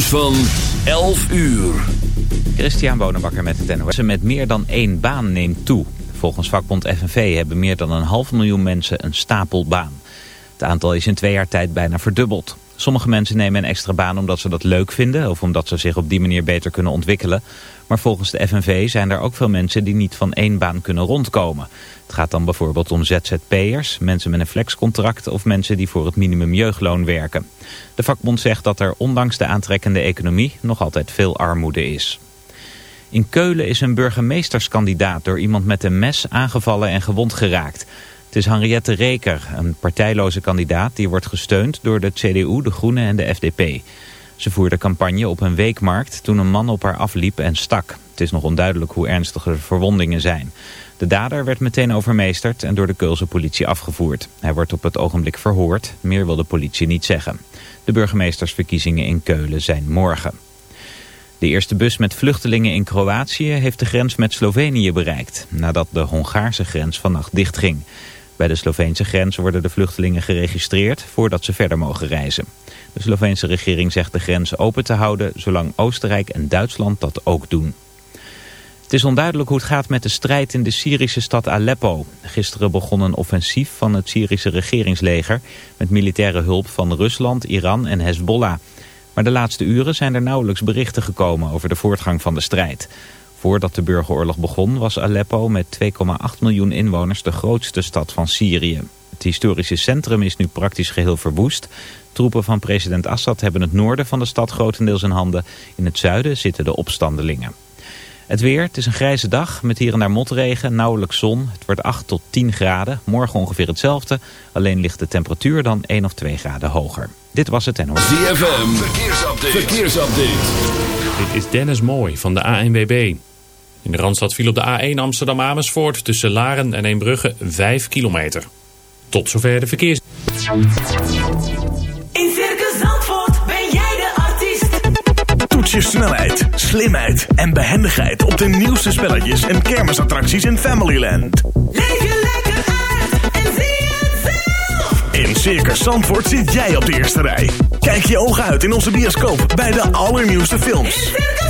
Van 11 uur. Christian Bonenbakker met het NOS. Met meer dan één baan neemt toe. Volgens vakbond FNV hebben meer dan een half miljoen mensen een stapelbaan. Het aantal is in twee jaar tijd bijna verdubbeld. Sommige mensen nemen een extra baan omdat ze dat leuk vinden... of omdat ze zich op die manier beter kunnen ontwikkelen. Maar volgens de FNV zijn er ook veel mensen die niet van één baan kunnen rondkomen. Het gaat dan bijvoorbeeld om ZZP'ers, mensen met een flexcontract... of mensen die voor het minimum jeugdloon werken. De vakbond zegt dat er ondanks de aantrekkende economie... nog altijd veel armoede is. In Keulen is een burgemeesterskandidaat door iemand met een mes aangevallen en gewond geraakt... Het is Henriette Reker, een partijloze kandidaat die wordt gesteund door de CDU, de Groenen en de FDP. Ze voerde campagne op een weekmarkt toen een man op haar afliep en stak. Het is nog onduidelijk hoe ernstig de verwondingen zijn. De dader werd meteen overmeesterd en door de Keulse politie afgevoerd. Hij wordt op het ogenblik verhoord, meer wil de politie niet zeggen. De burgemeestersverkiezingen in Keulen zijn morgen. De eerste bus met vluchtelingen in Kroatië heeft de grens met Slovenië bereikt... nadat de Hongaarse grens vannacht dichtging. Bij de Sloveense grens worden de vluchtelingen geregistreerd voordat ze verder mogen reizen. De Sloveense regering zegt de grens open te houden zolang Oostenrijk en Duitsland dat ook doen. Het is onduidelijk hoe het gaat met de strijd in de Syrische stad Aleppo. Gisteren begon een offensief van het Syrische regeringsleger... met militaire hulp van Rusland, Iran en Hezbollah. Maar de laatste uren zijn er nauwelijks berichten gekomen over de voortgang van de strijd. Voordat de burgeroorlog begon was Aleppo met 2,8 miljoen inwoners de grootste stad van Syrië. Het historische centrum is nu praktisch geheel verwoest. Troepen van president Assad hebben het noorden van de stad grotendeels in handen. In het zuiden zitten de opstandelingen. Het weer, het is een grijze dag met hier en daar motregen, nauwelijks zon. Het wordt 8 tot 10 graden, morgen ongeveer hetzelfde. Alleen ligt de temperatuur dan 1 of 2 graden hoger. Dit was het en hoor. ZFM, verkeersupdate. verkeersupdate. Dit is Dennis Mooi van de ANWB. In de Randstad viel op de A1 Amsterdam-Amersfoort tussen Laren en Eembrugge 5 kilometer. Tot zover de verkeers. In Circus Zandvoort ben jij de artiest. Toets je snelheid, slimheid en behendigheid op de nieuwste spelletjes en kermisattracties in Familyland. Leef je lekker uit en zie het zelf. In Circus Zandvoort zit jij op de eerste rij. Kijk je ogen uit in onze bioscoop bij de allernieuwste In films. Circus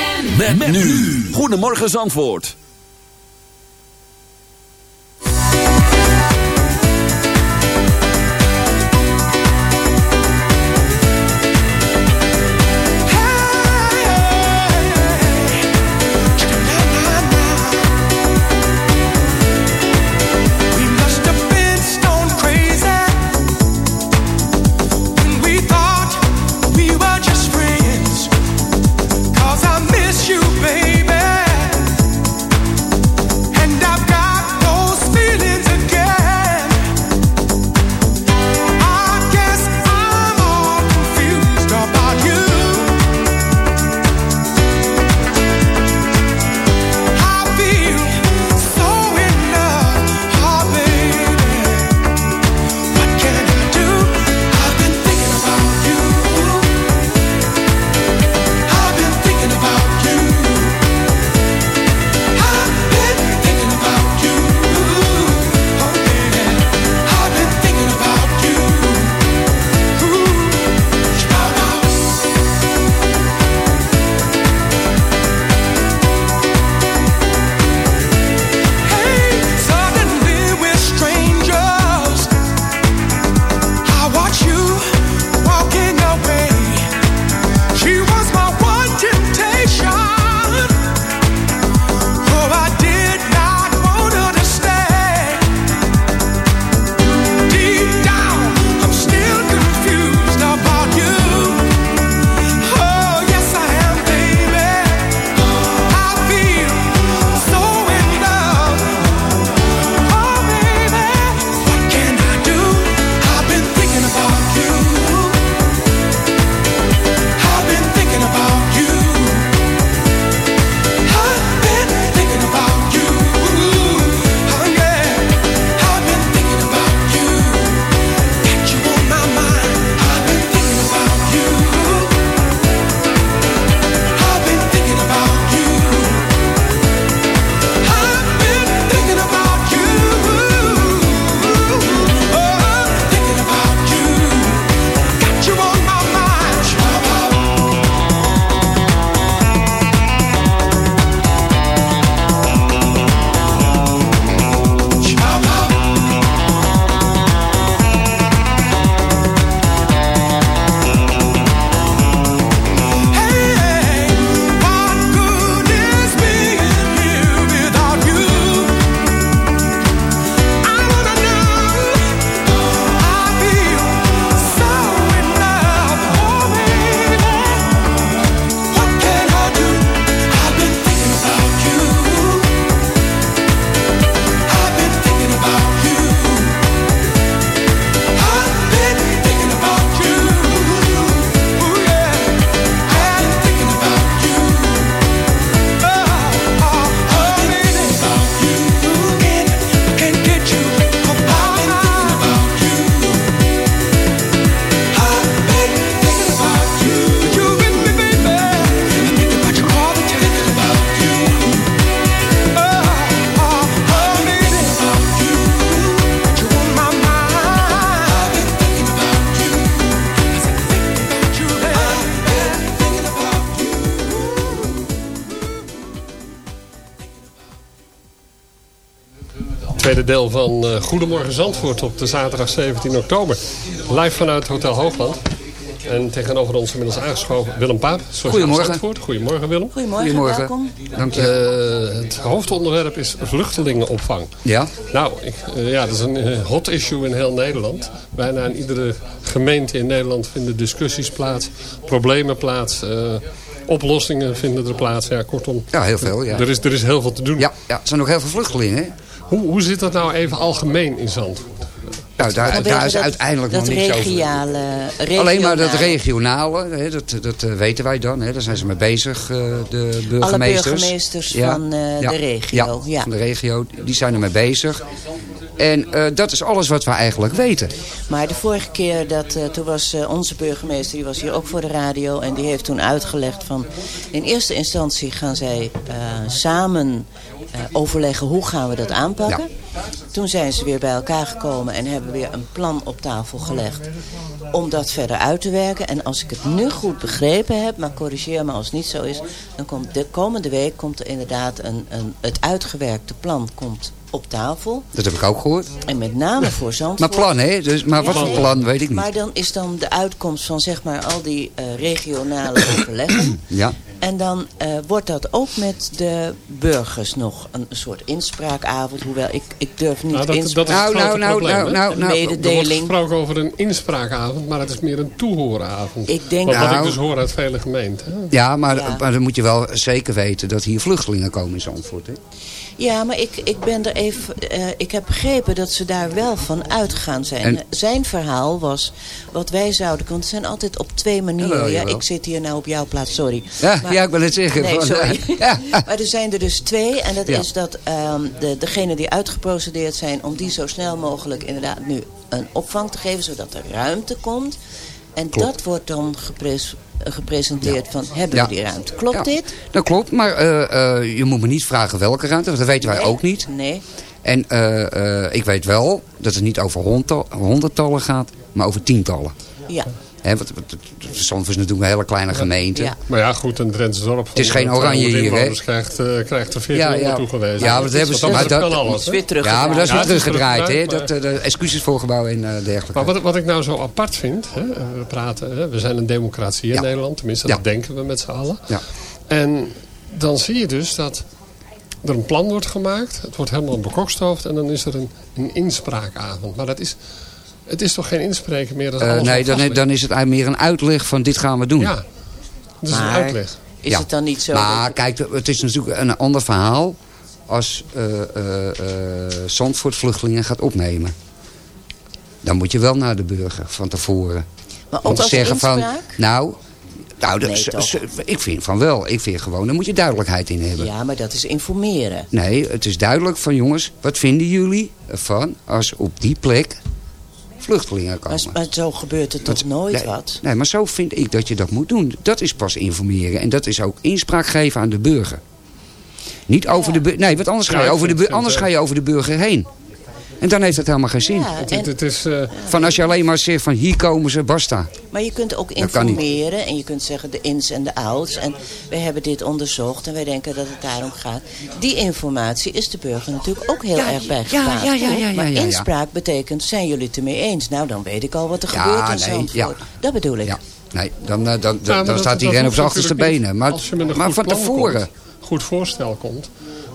Met, met. Goedemorgen Zandvoort. Deel van eh, Goedemorgen Zandvoort op de zaterdag 17 oktober. Live vanuit Hotel Hoogland. En tegenover ons inmiddels aangeschoven Willem Paap. Goedemorgen. Zandvoort. Goedemorgen Willem. Goedemorgen, Goedemorgen. welkom. Dank je. Eh, het hoofdonderwerp is vluchtelingenopvang. Ja? Nou, ik, eh, ja, dat is een eh, hot issue in heel Nederland. Bijna in iedere gemeente in Nederland vinden discussies plaats, problemen plaats, eh, oplossingen vinden er plaats. Ja, kortom, Ja, heel veel, ja. er, is, er is heel veel te doen. Ja, ja, er zijn nog heel veel vluchtelingen. Hoe, hoe zit dat nou even algemeen in Zandvoort? Nou, daar, daar is dat- uiteindelijk dat nog niks over. regionale, Alleen maar dat regionale. hè, dat, dat eh, weten wij dan. Hè, daar zijn ze mee bezig, eh, de burgemeesters. Alle burgemeesters van eh, ja, de regio. Ja, Ja. van de regio. Die zijn ermee bezig. En eh, dat is alles wat we eigenlijk weten. Maar de vorige keer, dat, eh, toen was eh, onze burgemeester, die was hier ook voor de radio. En die heeft toen uitgelegd van, in eerste instantie gaan zij eh, samen overleggen hoe gaan we dat aanpakken. Toen zijn ze weer bij elkaar gekomen en hebben weer een plan op tafel gelegd om dat verder uit te werken. En als ik het nu goed begrepen heb, maar corrigeer me als het niet zo is... dan komt de komende week komt er inderdaad een, een, het uitgewerkte plan komt op tafel. Dat heb ik ook gehoord. En met name voor Maar Zandvoort. plan, hè? Dus, maar wat voor plan, weet ik niet. Maar dan is dan de uitkomst van zeg maar al die eh, regionale overleggen. Ja. En dan eh, wordt dat ook met de burgers nog een, soort inspraakavond. Hoewel ik, ik durf niet Nou, dat, dat is het Nou, nou, nou, probleem. nou, nou, een nou. Er wordt gesproken over een inspraakavond, maar het is meer een toehooravond. Ik denk wat, wat Nou. ik dus hoor uit vele gemeenten. hè. Ja, maar, Ja. maar dan moet je wel zeker weten dat hier vluchtelingen komen in Zandvoort. Hè? Ja, maar ik, ik ben er even. eh, ik heb begrepen dat ze daar wel van uitgegaan zijn. En- Zijn verhaal was wat wij zouden. Want het zijn altijd op twee manieren. Ja, ik zit hier nou op jouw plaats, sorry. Ja, Maar- ja, ik wil het zeggen. Nee, sorry. ja. maar er zijn er dus twee. En dat Ja. is dat ehm de, degenen die uitgeprocedeerd zijn... om die zo snel mogelijk inderdaad nu een opvang te geven... zodat er ruimte komt. En Klopt. dat wordt dan gepres- gepresenteerd van... hebben Ja. we die ruimte? Klopt Ja, dit? Dat klopt, maar eh, eh, je moet me niet vragen welke ruimte, want dat weten wij ook niet. Nee. En eh, ik weet wel dat het niet over honderdtal- honderdtallen gaat, maar over tientallen. Ja. Hè, want, want, Zandvoort is natuurlijk een hele kleine gemeente. Ja. Maar ja, goed, een Drentse dorp Het is geen oranje 200 hier, hè? krijgt, eh, krijgt er 1400 Ja, ja. toegewezen. Ja, maar dat hebben ze- Wat dat- alles. weer terug. Ja, maar dat is weer teruggedraaid. hè? teruggedraaid, Dat, eh, de excuses voorgebouw en eh dergelijke. Maar wat, wat ik nou zo apart vind, hè, we praten, hè, we zijn een democratie in Ja. Nederland, tenminste Ja. dat denken we met z'n allen. Ja. En dan zie je dus dat er een plan wordt gemaakt, het wordt helemaal bekokstoofd en dan is er een, een inspraakavond. Maar dat is, het is toch geen inspreken meer? Dat Eh, alles nee, dan, dan is het eigenlijk meer een uitleg van dit gaan we doen. Ja, dat is een uitleg. Is Ja. het dan niet zo... Maar dat- kijk, het is natuurlijk een ander verhaal als eh eh, eh, Zandvoort vluchtelingen gaat opnemen. Dan moet je wel naar de burger van tevoren. maar ook Om te als zeggen van, nou, nou dat, Nee, ik vind van wel. Ik vind gewoon, daar moet je duidelijkheid in hebben. Ja, maar dat is informeren. Nee, het is duidelijk van jongens, wat vinden jullie ervan als op die plek vluchtelingen komen? Maar, maar zo gebeurt er toch Dat- nooit nee, wat? Nee, maar zo vind ik dat je dat moet doen. Dat is pas informeren. En dat is ook inspraak geven aan de burger. Niet over de burger. Nee, want anders, Ja, ga je over de, anders ga je over de burger heen. En dan heeft het helemaal geen zin. Ja, Het, en- het, het is, eh, Van als je alleen maar zegt van hier komen ze, basta. maar je kunt ook informeren en je kunt zeggen de ins en de outs. En wij hebben dit onderzocht en wij denken dat het daarom gaat. Die informatie is de burger natuurlijk ook heel Ja, erg bij ja, ja, ja, ja, ja, maar ja, ja. inspraak betekent, zijn jullie het ermee eens? Nou, dan weet ik al wat er Ja, gebeurt in nee, Zandvoort. ja. Dat bedoel ik. Ja. Nee, dan, eh, dan, dan, dan staat iedereen op zijn achterste benen. Maar, maar van tevoren. komt, goed voorstel komt,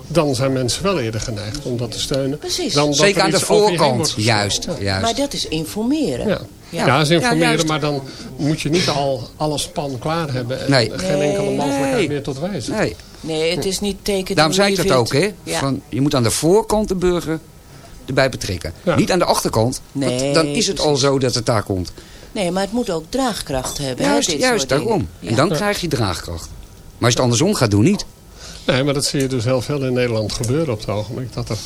dan zijn mensen wel eerder geneigd om dat te steunen. Precies. Dan dat Zeker er aan de voorkant. Juist, juist. Maar dat is informeren. Ja. Ja. Ja, is informeren, Ja, maar dan moet je niet al alles pan klaar hebben en Nee. geen enkele mogelijkheid Nee. meer tot wijzen. Nee, Nee, het is niet teken daarom zei ik dat ook. Hè? Ja. Van, je moet aan de voorkant de burger erbij betrekken. Ja. Niet aan de achterkant. want Nee, dan is het al zo dat het daar komt. Nee, maar het moet ook draagkracht hebben. hè, Juist, dit juist soort dingen. daarom. Ja. En dan krijg je draagkracht. Maar als je het andersom gaat doen, niet. Nee, maar dat zie je dus heel veel in Nederland gebeuren op het ogenblik. Dat er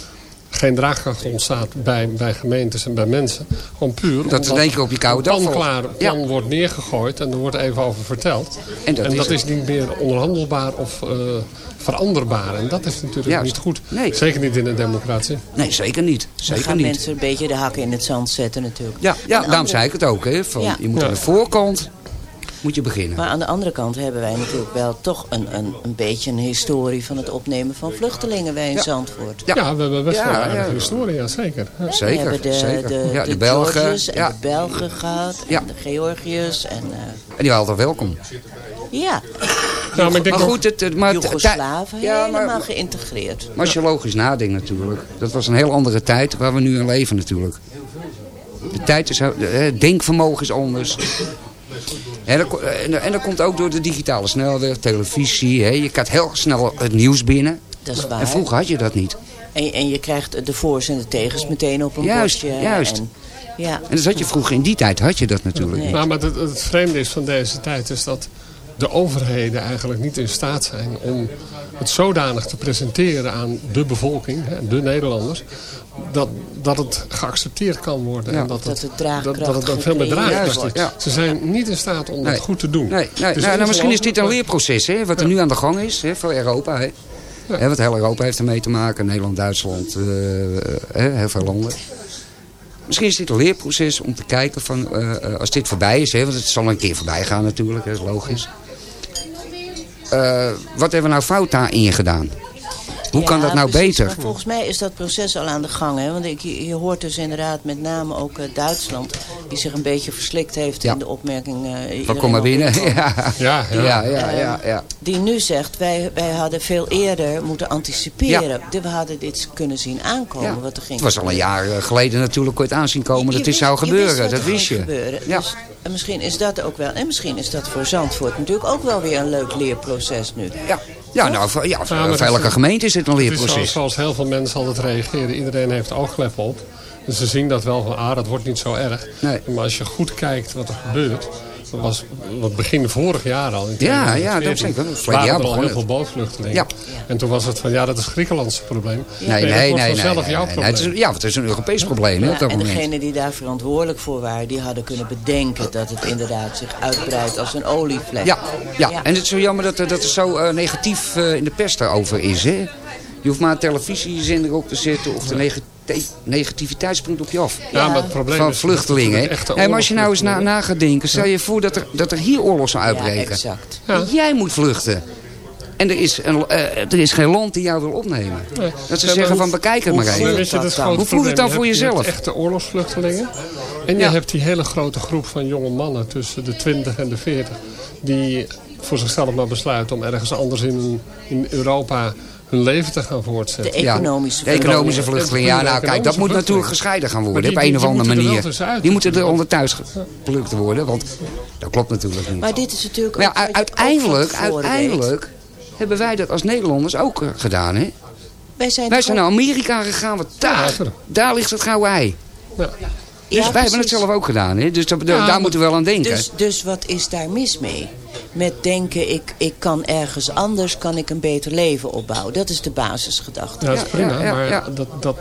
geen draagkracht ontstaat bij, bij gemeentes en bij mensen. Gewoon puur Dat één keer op je koude dag plan, klaar, Ja. plan wordt neergegooid en er wordt even over verteld. En dat is niet meer onderhandelbaar of eh, veranderbaar. En dat is natuurlijk Juist. niet goed. Nee. Zeker niet in een democratie. Nee, zeker niet. Zeker gaan niet. mensen een beetje de hakken in het zand zetten natuurlijk. Ja, ja daarom andere- zei ik het ook. Hè, van, Ja. Je moet Ja. aan de voorkant moet je beginnen. Maar aan de andere kant hebben wij natuurlijk wel toch een, een, een beetje een historie van het opnemen van vluchtelingen wij in Ja. Zandvoort. Ja. Ja, we hebben best wel Ja, een historie, ja, zeker. Ja. We zeker, hebben de, zeker. de, ja, de, de Belgen. Georgiërs en Ja. de Belgen gehad. Ja. En de Georgiërs. En, eh, En die waren altijd welkom. ja, Nou, maar ik denk Maar goed, het, het, maar, Joegoslaven ja, helemaal maar, geïntegreerd. maar als je logisch nadenkt natuurlijk. Dat was een heel andere tijd waar we nu in leven natuurlijk. De tijd is, het denkvermogen is anders. En dat, ko- en, en dat komt ook door de digitale snelweg, televisie. Hè. Je krijgt heel snel het nieuws binnen. Dat is waar. En vroeger had je dat niet. En, en je krijgt de voor's en de tegens meteen op een Juist, bordje. juist. En, ja, En dat had je vroeger, in die tijd had je dat natuurlijk. Nee. Nou, maar het, het vreemde is van deze tijd is dat de overheden eigenlijk niet in staat zijn om het zodanig te presenteren aan de bevolking, de Nederlanders, dat, dat het geaccepteerd kan worden. Ja. En dat, Dat het, het dat, dat het dan veel meer draagkracht wordt. is. Ja. Ze zijn niet in staat om Nee. dat goed te doen. Nee, nee, Dus nou, nou, misschien is dit een leerproces, hè, wat er nu aan de gang is hè, voor Europa. Hè. Wat heel Europa heeft ermee te maken, Nederland, Duitsland, hè, heel veel landen. Misschien is dit een leerproces om te kijken van, eh, eh, als dit voorbij is, hè, want het zal een keer voorbij gaan natuurlijk, dat is logisch. Eh, wat hebben we nou fout daarin gedaan? Hoe kan dat nou precies. beter? Maar volgens mij is dat proces al aan de gang. Hè? Want ik, je, hoort dus inderdaad met name ook eh, Duitsland... die zich een beetje verslikt heeft Ja. in de opmerking... eh, Van kom maar binnen. Ja, Ja, ja. ja, ja, ja. ja. Die nu zegt, wij, wij hadden veel eerder moeten anticiperen. We hadden dit kunnen zien aankomen Ja. wat er ging Het was al een jaar eh, geleden natuurlijk ooit aanzien komen Je dat dit zou gebeuren. wist dat wist je. gebeuren. Ja. Dus, en misschien is dat ook wel... En misschien is dat voor Zandvoort natuurlijk ook wel weer een leuk leerproces nu. Ja, ja nou, voor, ja, maar voor elke gemeente is Het is zoals, leerproces. zoals heel veel mensen altijd reageren. Iedereen heeft oogklep op. Dus ze zien dat wel van, ah, dat wordt niet zo erg. Nee. Maar als je goed kijkt wat er gebeurt... Dat was wat begin vorig jaar al. In Ja, ja, 2014, dat zeker. Waren jaar al begon heel het. veel bootvluchtelingen. Ja. En toen was het van, ja, dat is Griekenlands probleem. Nee, nee, nee. nee, nee, jouw nee. probleem. Het is, ja, het is een Europees probleem hè, Ja, op dat en moment. degenen die daar verantwoordelijk voor waren... die hadden kunnen bedenken dat het inderdaad zich uitbreidt als een olievlek. Ja, ja. Ja. en het is zo jammer dat, er- dat er zo eh, negatief eh, in de pers daarover is. Hè? Je hoeft maar een televisiezender op te zetten of de negati- negativiteit springt op je af. Ja, maar het probleem Van is... vluchtelingen. maar als je nou eens na, gaat denken, stel je voor dat er, dat er hier oorlog zou Ja, uitbreken. exact. Ja. Jij moet vluchten. En er is, een, eh, er is geen land die jou wil opnemen. Dat ze Ja, zeggen hoe- van bekijk het maar even. Hoe voelt het dan voor Je jezelf? Je hebt echte oorlogsvluchtelingen. En je Ja. hebt die hele grote groep van jonge mannen tussen de 20 en de 40. Die voor zichzelf maar besluiten om ergens anders in, in Europa hun leven te gaan voortzetten. De economische de economische vluchtelingen. Ja, nou kijk, dat moet natuurlijk gescheiden gaan worden. Die- op een die- of andere er manier. Die moeten er onder thuis geplukt worden. Want dat klopt natuurlijk niet. Maar dit is natuurlijk Maar ook ja, uiteindelijk, weet. uiteindelijk hebben wij dat als Nederlanders ook eh, gedaan. Hè? Wij zijn, Wij toch zijn naar Amerika gegaan, want daar, daar ligt het gouden ei. Ja. Dus Ja, wij hebben het zelf ook gedaan. Hè? Dus dat- Ja, daar maar- moeten we wel aan denken. Dus, dus wat is daar mis mee? Met denken, ik, ik kan ergens anders kan ik een beter leven opbouwen. Dat is de basisgedachte. Ja, dat is Ja, prima. ja, ja, maar. Dat, dat,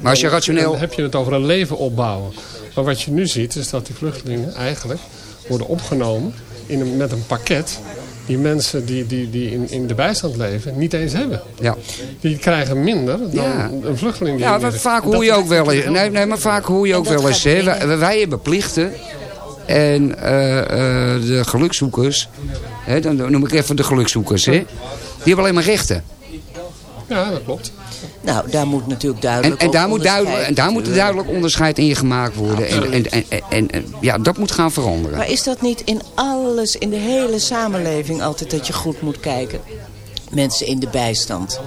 Maar als je rationeel- Dan heb je het over een leven opbouwen. Maar wat je nu ziet is dat die vluchtelingen eigenlijk worden opgenomen in een, met een pakket... die mensen die, die, die in, in de bijstand leven niet eens hebben. Ja. Die krijgen minder dan Ja. een vluchteling die... Ja, maar vaak dat hoor je ook wel eens. Nee, nee, maar vaak hoor je ook wel eens. Hè, wij hebben plichten. En eh, eh, de gelukzoekers. Hè, dan noem ik even de gelukzoekers. Hè, die hebben alleen maar rechten. Ja, dat klopt. Nou, daar moet natuurlijk En, duidelijk en, ook daar, moet duidelijk, en daar moet een duidelijk onderscheid in gemaakt worden. En, en, en, en, en- en- ja, dat moet gaan veranderen. Maar is dat niet in alles, in de hele samenleving altijd dat je goed moet kijken? Mensen in de bijstand.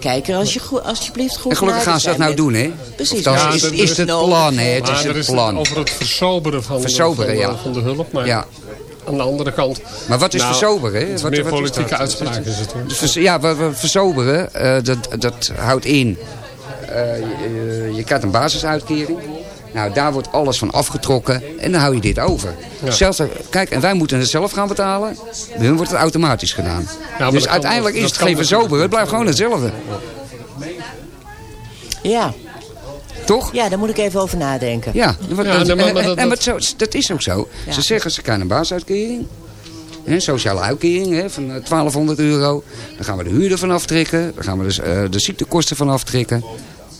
Kijk er als je goed, alsjeblieft goed En gelukkig gaan ze dat nou doen, hè? Precies. Dat Ja, is, is het plan, hè? Het is het plan. over het versoberen van, Versoberen, van, de- ja. van de hulp. Maar Ja. aan de andere kant... Maar wat is Nou, versoberen, hè? het is Wat- meer wat politieke uitspraak is het hoor. Dus vers- ja, wat we versoberen, eh, dat, dat houdt in... eh, je, je- je krijgt een basisuitkering. Nou, daar wordt alles van afgetrokken. En dan hou je dit over. Ja. Zelfs, kijk, en wij moeten het zelf gaan betalen. Bij hun wordt het automatisch gedaan. dus dat kan- uiteindelijk is dat het geen natuurlijk verzoberen. Het blijft gewoon hetzelfde. Ja, Toch? ja, daar moet ik even over nadenken. Ja, maar- en- maar dat- en zo- dat is ook zo. Ja. Ze zeggen ze krijgen een basisuitkering. Hè, sociale uitkering hè, van eh, 1200 euro. Dan gaan we de huur ervan aftrekken. Dan gaan we dus, eh, de ziektekosten van aftrekken.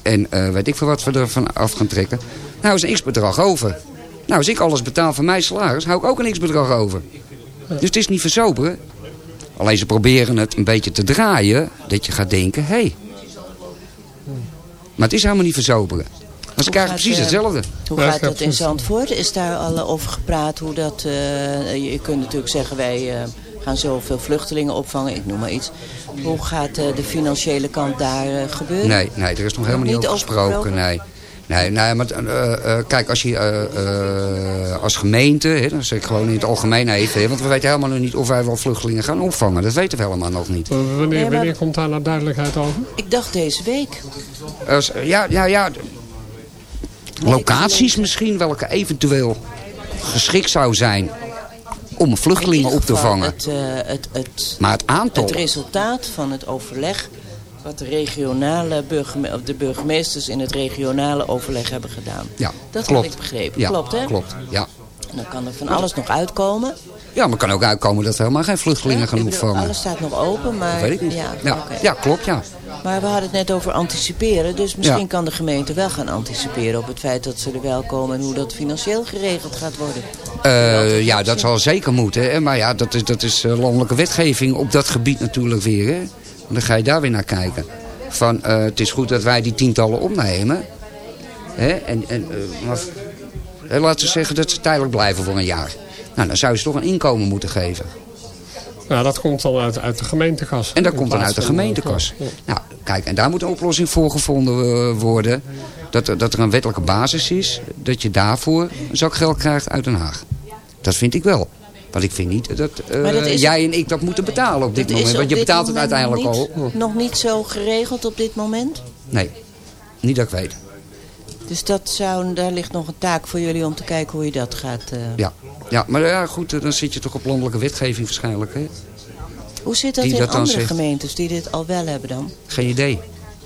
En eh, weet ik veel wat we ervan af gaan trekken. Nou is een x-bedrag over. Nou, als ik alles betaal van mijn salaris, hou ik ook een x-bedrag over. Dus het is niet verzoberen. Alleen ze proberen het een beetje te draaien. Dat je gaat denken, hé. Hey. Maar het is helemaal niet verzoberen. Maar ze krijgen precies eh, hetzelfde. Hoe gaat dat in Zandvoort? Is daar al eh, over gepraat hoe dat... eh, je kunt natuurlijk zeggen wij eh, gaan zoveel vluchtelingen opvangen. Ik noem maar iets. Hoe gaat eh, de financiële kant daar gebeuren? Nee, nee, er is nog helemaal niet niet over gesproken. over Nee. Nee, nee, maar eh, eh, kijk, als je eh, eh, als gemeente, hè, dan zeg ik gewoon in het algemeen even, hè, want we weten helemaal nog niet of wij wel vluchtelingen gaan opvangen. Dat weten we helemaal nog niet. Eh, Wanneer, wanneer komt daar nou duidelijkheid over? Ik dacht deze week. Als, ja, ja, ja. Locaties misschien, welke eventueel geschikt zou zijn om vluchtelingen op te vangen. Het, eh, het, het, Maar het aantal, het resultaat van het overleg... wat de, regionale burgeme de burgemeesters in het regionale overleg hebben gedaan. ja, Dat klopt. heb ik begrepen. Ja, Klopt, hè? Klopt, ja. En dan kan er van alles nog uitkomen. Ja, maar het kan ook uitkomen dat we helemaal geen vluchtelingen Ja, gaan opvangen. Alles staat nog open, maar... Dat weet ik niet. Ja, Ja, ja klopt, ja. Maar we hadden het net over anticiperen. Dus misschien kan de gemeente wel gaan anticiperen op het feit dat ze er wel komen... en hoe dat financieel geregeld gaat worden. Eh, ja, dat zal zeker moeten. Hè? Maar ja, dat is, dat is eh, landelijke wetgeving op dat gebied natuurlijk weer. Hè? Dan ga je daar weer naar kijken. Van, eh, het is goed dat wij die tientallen opnemen. Hè? En, en, eh, maar, hè, laten we zeggen dat ze tijdelijk blijven voor een jaar. Nou, dan zou je ze toch een inkomen moeten geven. Nou, dat komt dan uit, uit de gemeentekas. En dat komt dan uit de eh, gemeentekas. ja. Nou, kijk, en daar moet een oplossing voor gevonden worden. Dat, er- dat er een wettelijke basis is. Dat je daarvoor een zak geld krijgt uit Den Haag. Dat vind ik wel. Want ik vind niet dat, eh, dat jij en ik dat moeten betalen op dit moment. op Want je betaalt het uiteindelijk al. niet, Nog niet zo geregeld op dit moment? Nee, niet dat ik weet. Dus dat zou, daar ligt nog een taak voor jullie om te kijken hoe je dat gaat... eh, Ja, ja maar ja, goed, eh, dan zit je toch op landelijke wetgeving waarschijnlijk. Hè? Hoe zit dat Die in dat andere zegt. gemeentes die dit al wel hebben dan? Geen idee.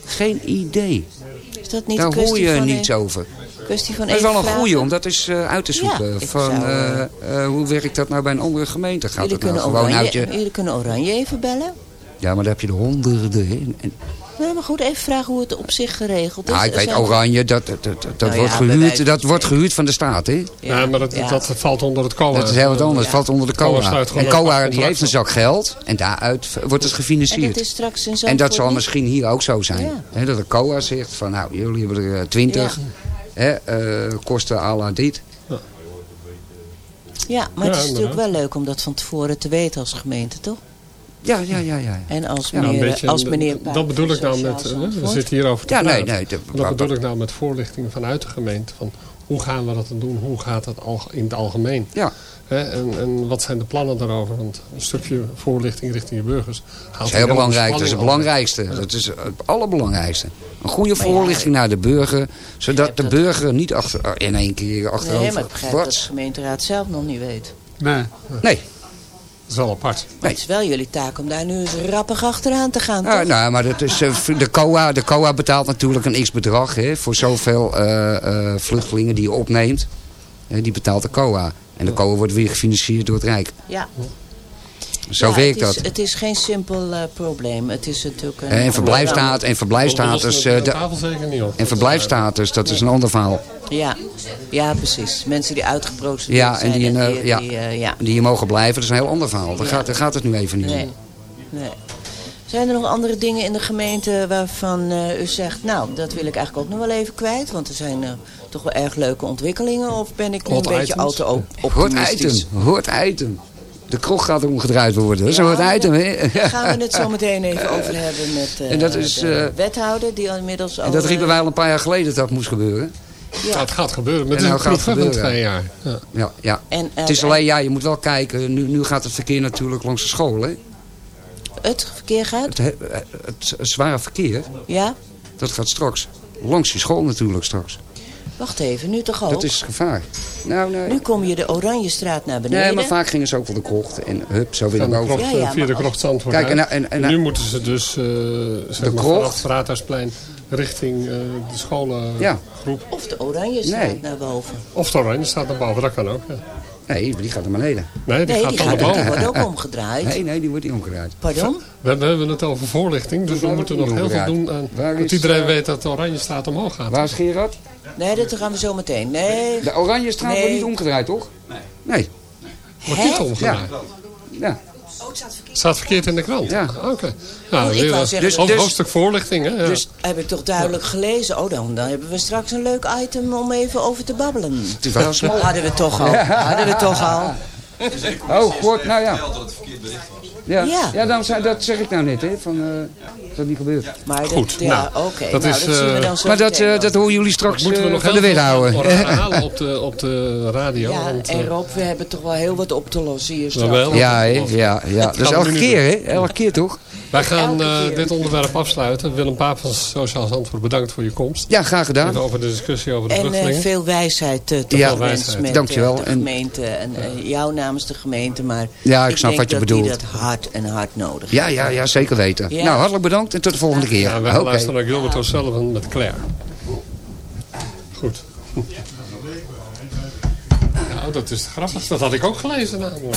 Geen idee. Is dat niet Daar hoor je niets een, over. Kwestie van Dat is wel een goeie vragen? om dat eens eh, uit te zoeken. Ja, van, zou, eh, eh, hoe werkt dat nou bij een andere gemeente? Gaat Jullie nou kunnen, gewoon oranje, uit je... jullie kunnen Oranje even bellen. Ja, maar daar heb je de honderden. Hè? En, Nee, maar goed, even vragen hoe het op zich geregeld is. nou, ik weet, Oranje, dat, dat, dat, dat Nou wordt, ja, gehuurd, dat van wordt gehuurd van de staat, hè? Ja, maar dat, ja. dat valt onder het COA. Dat is heel wat anders. valt onder de COA En COA die heeft een zak geld. En daaruit wordt het En gefinancierd. dat is straks in En dat zal niet? misschien hier ook zo zijn. Ja. Hè, dat de COA zegt van, nou, jullie hebben er twintig. Kosten à la dit. Ja, maar het Ja, is natuurlijk wel leuk om dat van tevoren te weten als gemeente, toch? Ja, ja, ja, ja. En als Ja, Nou, meneer, een beetje, als meneer dat bedoel ik nou met, eh, we zitten hierover te Ja, nee, praten. nee. de- dat bedoel ik nou met voorlichting vanuit de gemeente. Van hoe gaan we dat dan doen? Hoe gaat dat al, in het algemeen? Ja, en, en wat zijn de plannen daarover? Want een stukje voorlichting richting je burgers. dat is heel belangrijk. Dat is het belangrijkste. Dat is het allerbelangrijkste. Een goede Maar ja, voorlichting naar de burger. Zodat de dat- burger niet achter, in één keer Nee, achterover maar ik begrijp dat de gemeenteraad zelf nog niet weet. Nee, Nee, dat is wel apart. Maar het is wel jullie taak om daar nu eens rappig achteraan te gaan, Ja, nou, maar dat is, eh, de, COA, de COA betaalt natuurlijk een x-bedrag hè, voor zoveel eh, eh, vluchtelingen die je opneemt. Hè, die betaalt de COA. En de COA wordt weer gefinancierd door het Rijk. Ja. Zo Ja, werkt het is, dat. Het is geen simpel eh, probleem. Het is natuurlijk een... En verblijfstaat en verblijfstatus. eh, de de- tafel zeker niet op. en verblijfstatus, dat is een ander verhaal. Ja, ja, precies. Mensen die uitgeprocedeerd Ja, en zijn. die, in, eh, die, ja, die, eh, ja. die hier mogen blijven, dat is een heel ander verhaal. Daar, Ja. gaat, daar gaat het nu even niet Nee. om. nee. Zijn er nog andere dingen in de gemeente waarvan eh, u zegt... nou, dat wil ik eigenlijk ook nog wel even kwijt... want er zijn eh, toch wel erg leuke ontwikkelingen... of ben ik nu Hot een beetje items. al te op Hoort item, hoort item. De kroeg gaat er omgedraaid worden. Dat is een item, hè? Daar gaan we het zo meteen even over hebben met eh, En dat is, de eh, wethouder... die al inmiddels al... En dat riepen wij al een paar jaar geleden dat dat moest gebeuren. Ja, het gaat gebeuren. Maar En het is nou een gaat gebeuren. twee jaar. Ja. Ja, ja. En, het is alleen, ja, je moet wel kijken. Nu, nu gaat het verkeer natuurlijk langs de school, hè? Het verkeer gaat? Het, he- het, zware verkeer, Ja? dat gaat straks langs die school natuurlijk straks. Wacht even, nu toch ook? Dat is het gevaar. Nou, nee. Nu kom je de Oranjestraat naar beneden. Nee, maar vaak gingen ze ook wel de krocht. En hup, zo weer Van naar de boven. Ja, ja, eh, via de krocht Zandvoort Kijk, en, uit. en, en, En nu moeten ze dus eh zeg maar, krocht? vanaf het Raadhuisplein richting eh, de scholengroep. Ja. Of de Oranjestraat Nee. naar boven. Of de Oranje staat naar boven, dat kan ook. Ja. Nee, die gaat naar beneden. Nee, die nee, gaat die naar die wordt ook omgedraaid. Nee, nee, die wordt niet omgedraaid. Pardon? We hebben, we hebben het over voorlichting, dus we moeten wordt nog heel veel doen aan Waar dat is, iedereen eh, weet dat de Oranje staat omhoog gaat. Waar is Gerard? Nee, dat gaan we zo meteen. Nee. De oranje straat Nee. wordt niet omgedraaid, toch? Nee. Wordt Hè? niet omgedraaid. Ja. Staat verkeerd in de krant? Ja. Oké. Nou, ik wou een zeggen, Dus- een dus- hoofdstuk voorlichting, hè? Ja. Dus heb ik toch duidelijk gelezen. Oh, dan, dan hebben we straks een leuk item om even over te babbelen. Het is wel smal. Hadden we toch al. Hadden we toch al. Oh, goed, nou ja. Ja, Ja. ja. dan, dat zeg ik nou net, hè. Van, eh, dat niet gebeurt. Maar dat, Goed, ja, nou, oké. dat nou, is, dat zien we eh, dan zo Maar dat, eh, dat horen jullie straks Moeten we nog van de wethouder. herhalen op de, op de radio? Ja, want, en Rob, we hebben toch wel heel wat op te lossen hier Wel wel. straks. Ja, hè, ja, ja. Dat gaan we elke keer, hè? Elke keer, toch? Wij gaan eh, dit onderwerp afsluiten. Willem Paap van Sociaal Zandvoort, bedankt voor je komst. Ja, graag gedaan. Over de discussie over de En vluchtelingen. veel wijsheid uh, toch Ja, wijsheid. Dankjewel. de En- gemeente. En eh, jou namens de gemeente. Maar Ja, ik snap denk wat je dat bedoelt. die dat hard en hard nodig Ja, ja, ja, zeker weten. Ja. Nou, hartelijk bedankt en tot de volgende keer. Ja, gaan Oké. luisteren naar Gilbert O'Sullivan met Claire. Goed. Nou, dat is grappig. Dat had ik ook gelezen namelijk.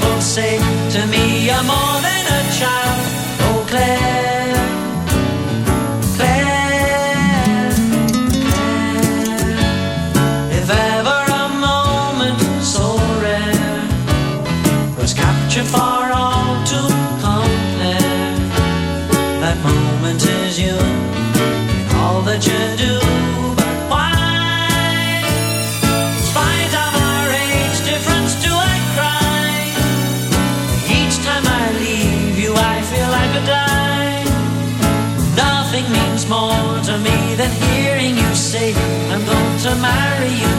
People say to me. Say, I'm going to marry you. You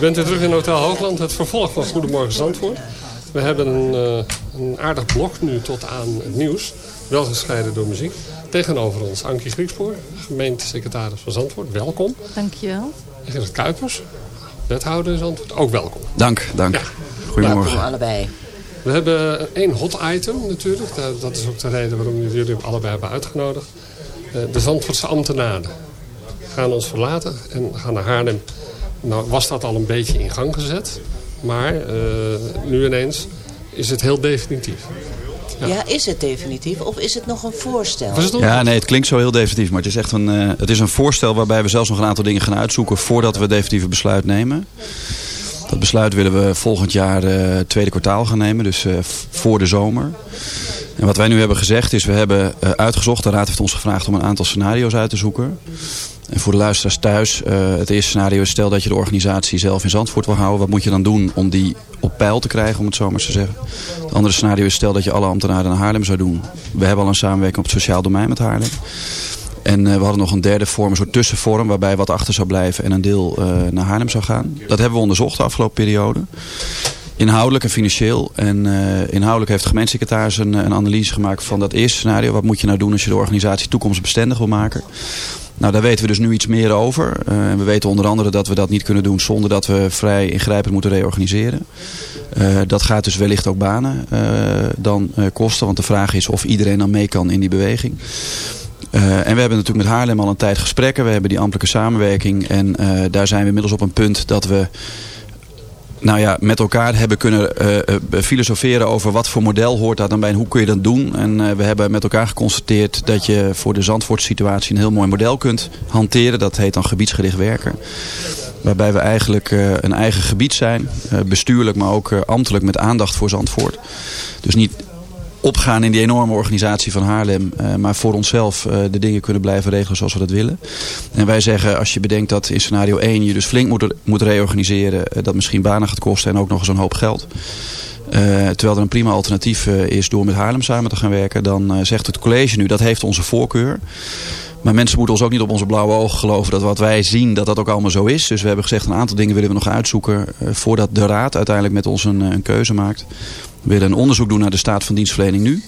bent weer terug in Hotel Hoogland. Het vervolg van Goedemorgen Zandvoort. We hebben een, eh, een aardig blok nu tot aan het nieuws. Wel gescheiden door muziek. Tegenover ons Ankie Griekspoor, gemeentesecretaris van Zandvoort. Welkom. Dankjewel. En Gerrit Kuipers, wethouder in Zandvoort. Ook welkom. Dank, dank. Ja. Goedemorgen. Welkom allebei. We hebben één hot item natuurlijk. Dat- Dat is ook de reden waarom we jullie allebei hebben uitgenodigd. Eh, De Zandvoortse ambtenaren gaan ons verlaten en gaan naar Haarlem. Nou was dat al een beetje in gang gezet. Maar eh, nu ineens is het heel definitief. Ja. is het definitief of is het nog een voorstel? Was het nog? Ja, nee, het klinkt zo heel definitief. Maar het is echt een, eh, het is een voorstel waarbij we zelfs nog een aantal dingen gaan uitzoeken voordat we het definitieve besluit nemen. Dat besluit willen we volgend jaar eh, het tweede kwartaal gaan nemen, dus eh, voor de zomer. En wat wij nu hebben gezegd is, we hebben eh, uitgezocht, de Raad heeft ons gevraagd om een aantal scenario's uit te zoeken. En voor de luisteraars thuis, eh, het eerste scenario is stel dat je de organisatie zelf in Zandvoort wil houden. Wat moet je dan doen om die op peil te krijgen, om het zo maar te zeggen. Het andere scenario is stel dat je alle ambtenaren naar Haarlem zou doen. We hebben al een samenwerking op het sociaal domein met Haarlem. En eh, we hadden nog een derde vorm, een soort tussenvorm, waarbij wat achter zou blijven en een deel eh, naar Haarlem zou gaan. Dat hebben we onderzocht de afgelopen periode. Inhoudelijk en financieel. En inhoudelijk heeft de gemeentesecretaris een, een analyse gemaakt van dat eerste scenario. Wat moet je nou doen als je de organisatie toekomstbestendig wil maken? Nou, daar weten we dus nu iets meer over. Eh, we weten onder andere dat we dat niet kunnen doen zonder dat we vrij ingrijpend moeten reorganiseren. Eh, dat gaat dus wellicht ook banen eh, dan kosten. Want de vraag is of iedereen dan mee kan in die beweging. En we hebben natuurlijk met Haarlem al een tijd gesprekken. We hebben die ambtelijke samenwerking. En daar zijn we inmiddels op een punt dat we nou ja, met elkaar hebben kunnen eh, eh, filosoferen over wat voor model hoort daar dan bij en hoe kun je dat doen. En eh, we hebben met elkaar geconstateerd dat je voor de Zandvoortse situatie een heel mooi model kunt hanteren. Dat heet dan gebiedsgericht werken. Waarbij we eigenlijk een eigen gebied zijn, bestuurlijk maar ook ambtelijk met aandacht voor Zandvoort. Dus niet opgaan in die enorme organisatie van Haarlem. eh, maar voor onszelf eh, de dingen kunnen blijven regelen zoals we dat willen. En wij zeggen als je bedenkt dat in scenario 1 je dus flink moet, moet reorganiseren. eh, dat misschien banen gaat kosten en ook nog eens een hoop geld. Terwijl er een prima alternatief is door met Haarlem samen te gaan werken. Dan zegt het college nu dat heeft onze voorkeur. Maar mensen moeten ons ook niet op onze blauwe ogen geloven dat wat wij zien, dat dat ook allemaal zo is. Dus we hebben gezegd een aantal dingen willen we nog uitzoeken voordat de raad uiteindelijk met ons een, een keuze maakt. We willen een onderzoek doen naar de staat van dienstverlening nu.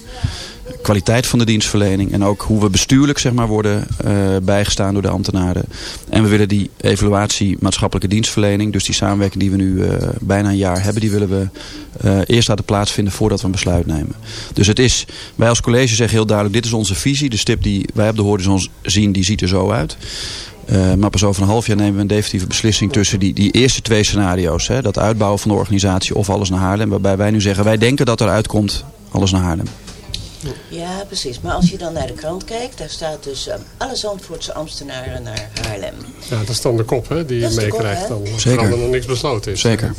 Kwaliteit van de dienstverlening en ook hoe we bestuurlijk zeg maar, worden eh, bijgestaan door de ambtenaren. En we willen die evaluatie maatschappelijke dienstverlening, dus die samenwerking die we nu eh, bijna een jaar hebben, die willen we eh, eerst laten plaatsvinden voordat we een besluit nemen. Dus het is, wij als college zeggen heel duidelijk, dit is onze visie. De stip die wij op de horizon zien, die ziet er zo uit. Uh, maar pas over een half jaar nemen we een definitieve beslissing tussen die, die eerste twee scenario's. Hè, dat uitbouwen van de organisatie of alles naar Haarlem. Waarbij wij nu zeggen, wij denken dat er uitkomt alles naar Haarlem. Ja, precies. Maar als je dan naar de krant kijkt, daar staat dus eh, alle Zandvoortse ambtenaren naar Haarlem. Ja, dat is dan de kop hè, die Dat je meekrijgt. Dan Zeker. er nog niks besloten is. Zeker.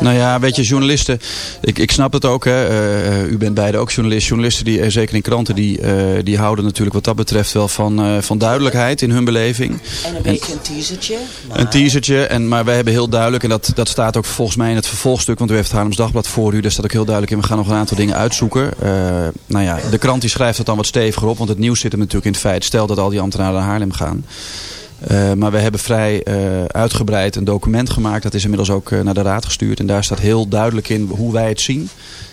Nou ja, weet je, journalisten, ik, ik snap het ook. Hè. eh, u bent beide ook journalist. Journalisten, die, eh, zeker in kranten, die, eh, die houden natuurlijk wat dat betreft wel van, eh, van duidelijkheid in hun beleving. En een beetje een teasertje. Maar Een teasertje. En, maar wij hebben heel duidelijk, en dat, dat staat ook volgens mij in het vervolgstuk, want u heeft het Haarlems Dagblad voor u, daar staat ook heel duidelijk in, we gaan nog een aantal dingen uitzoeken. Eh, nou ja, de krant die schrijft het dan wat steviger op, want het nieuws zit hem natuurlijk in het feit, stel dat al die ambtenaren naar Haarlem gaan. Eh, maar we hebben vrij eh, uitgebreid een document gemaakt. Dat is inmiddels ook eh, naar de raad gestuurd. En daar staat heel duidelijk in hoe wij het zien.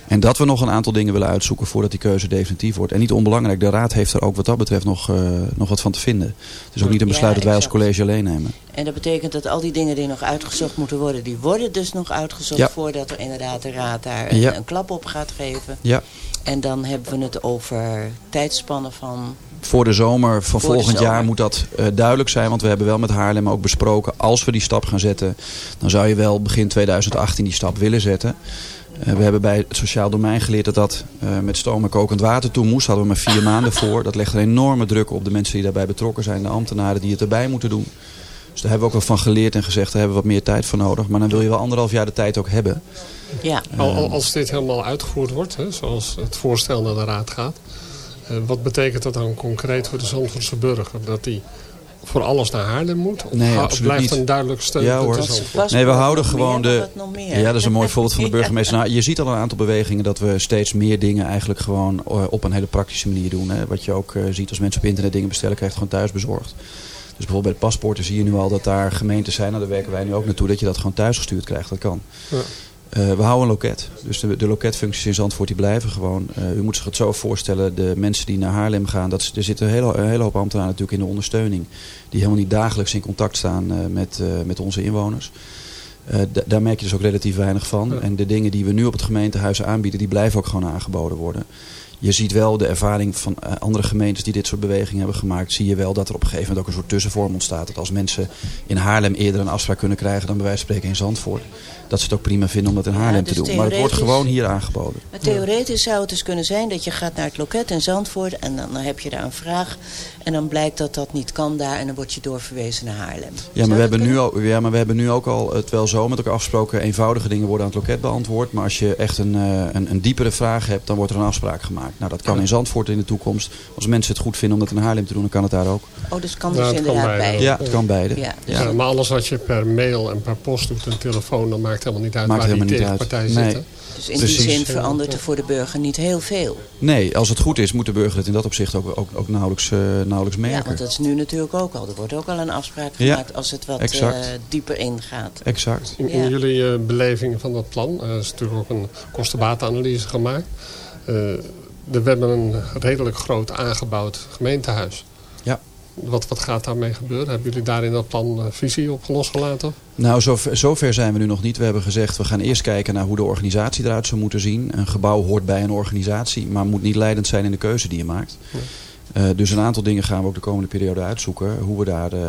En dat we nog een aantal dingen willen uitzoeken voordat die keuze definitief wordt. En niet onbelangrijk, de raad heeft er ook wat dat betreft nog, nog wat van te vinden. Het is ook niet een Ja, besluit dat wij als college alleen nemen. En dat betekent dat al die dingen die nog uitgezocht moeten worden, die worden dus nog uitgezocht Ja. voordat er inderdaad de raad daar een, Ja. een klap op gaat geven. Ja. En dan hebben we het over tijdspannen van... Voor de zomer van Voor volgend zomer. jaar moet dat eh, duidelijk zijn. Want we hebben wel met Haarlem ook besproken. Als we die stap gaan zetten. Dan zou je wel begin 2018 die stap willen zetten. Eh, we hebben bij het sociaal domein geleerd dat dat eh, met stoom en kokend water toe moest. Daar hadden we maar vier maanden voor. Dat legt een enorme druk op de mensen die daarbij betrokken zijn. De ambtenaren die het erbij moeten doen. Dus daar hebben we ook wel van geleerd en gezegd. Daar hebben we wat meer tijd voor nodig. Maar dan wil je wel anderhalf jaar de tijd ook hebben. Ja. Al, al- als dit helemaal uitgevoerd wordt, hè, zoals het voorstel naar de raad gaat. Eh, wat betekent dat dan concreet voor de Zandvoortse burger? Dat die voor alles naar Haarlem moet? Of Nee, absoluut blijft niet. een duidelijk steun Ja, hoor. Nee, we houden nog gewoon meer, de. Ja, dat is een mooi voorbeeld van de burgemeester. Nou, je ziet al een aantal bewegingen dat we steeds meer dingen eigenlijk gewoon eh, op een hele praktische manier doen. Hè. Wat je ook eh, ziet als mensen op internet dingen bestellen, krijgt gewoon thuis bezorgd. Dus bijvoorbeeld bij de paspoorten zie je nu al dat daar gemeentes zijn. Nou, daar werken wij nu ook naartoe dat je dat gewoon thuis gestuurd krijgt. Dat kan. Ja. Eh, we houden een loket. Dus de, de loketfuncties in Zandvoort die blijven gewoon. Eh, u moet zich het zo voorstellen, de mensen die naar Haarlem gaan. Dat, er zitten een hele, een hele hoop ambtenaren natuurlijk in de ondersteuning. Die helemaal niet dagelijks in contact staan eh, met, met onze inwoners. Da- daar merk je dus ook relatief weinig van. Ja. En de dingen die we nu op het gemeentehuis aanbieden, die blijven ook gewoon aangeboden worden. Je ziet wel de ervaring van eh, andere gemeentes die dit soort bewegingen hebben gemaakt. Zie je wel dat er op een gegeven moment ook een soort tussenvorm ontstaat. Dat als mensen in Haarlem eerder een afspraak kunnen krijgen dan bij wijze van spreken in Zandvoort. Dat ze het ook prima vinden om dat in Ja, Haarlem dus te doen. Maar het wordt gewoon hier aangeboden. Maar theoretisch zou het dus kunnen zijn dat je gaat naar het loket in Zandvoort en dan heb je daar een vraag. En dan blijkt dat dat niet kan daar en dan word je doorverwezen naar Haarlem. Ja maar, we hebben nu kunnen? al, ja, maar we hebben nu ook al het wel zo met elkaar afgesproken. Eenvoudige dingen worden aan het loket beantwoord. Maar als je echt een, eh, een, een diepere vraag hebt, dan wordt er een afspraak gemaakt. Gemaakt. Nou, dat kan in Zandvoort in de toekomst. Als mensen het goed vinden om dat in Haarlem te doen, dan kan het daar ook. Oh, dus kan Nou, dus het kan inderdaad beide. bij. Ja, het kan beide. Ja. Ja, maar alles wat je per mail en per post doet en telefoon, dan maakt helemaal niet uit Maakt waar die helemaal niet uit. tegenpartijen Nee. zitten. Dus in Precies. die zin verandert er voor de burger niet heel veel. Nee, als het goed is, moet de burger het in dat opzicht ook, ook, ook nauwelijks, eh, nauwelijks Ja, merken. want dat is nu natuurlijk ook al. Er wordt ook al een afspraak Ja, gemaakt als het wat exact. eh, dieper ingaat. Exact. In, in Ja. jullie eh, beleving van dat plan, is natuurlijk ook een kostenbatenanalyse gemaakt. De- we hebben een redelijk groot aangebouwd gemeentehuis. Ja. Wat, wat gaat daarmee gebeuren? Hebben jullie daar in dat plan eh, visie op losgelaten? Nou, zover, zover zijn we nu nog niet. We hebben gezegd, we gaan eerst kijken naar hoe de organisatie eruit zou moeten zien. Een gebouw hoort bij een organisatie, maar moet niet leidend zijn in de keuze die je maakt. Eh, dus een aantal dingen gaan we ook de komende periode uitzoeken. Hoe we daar eh,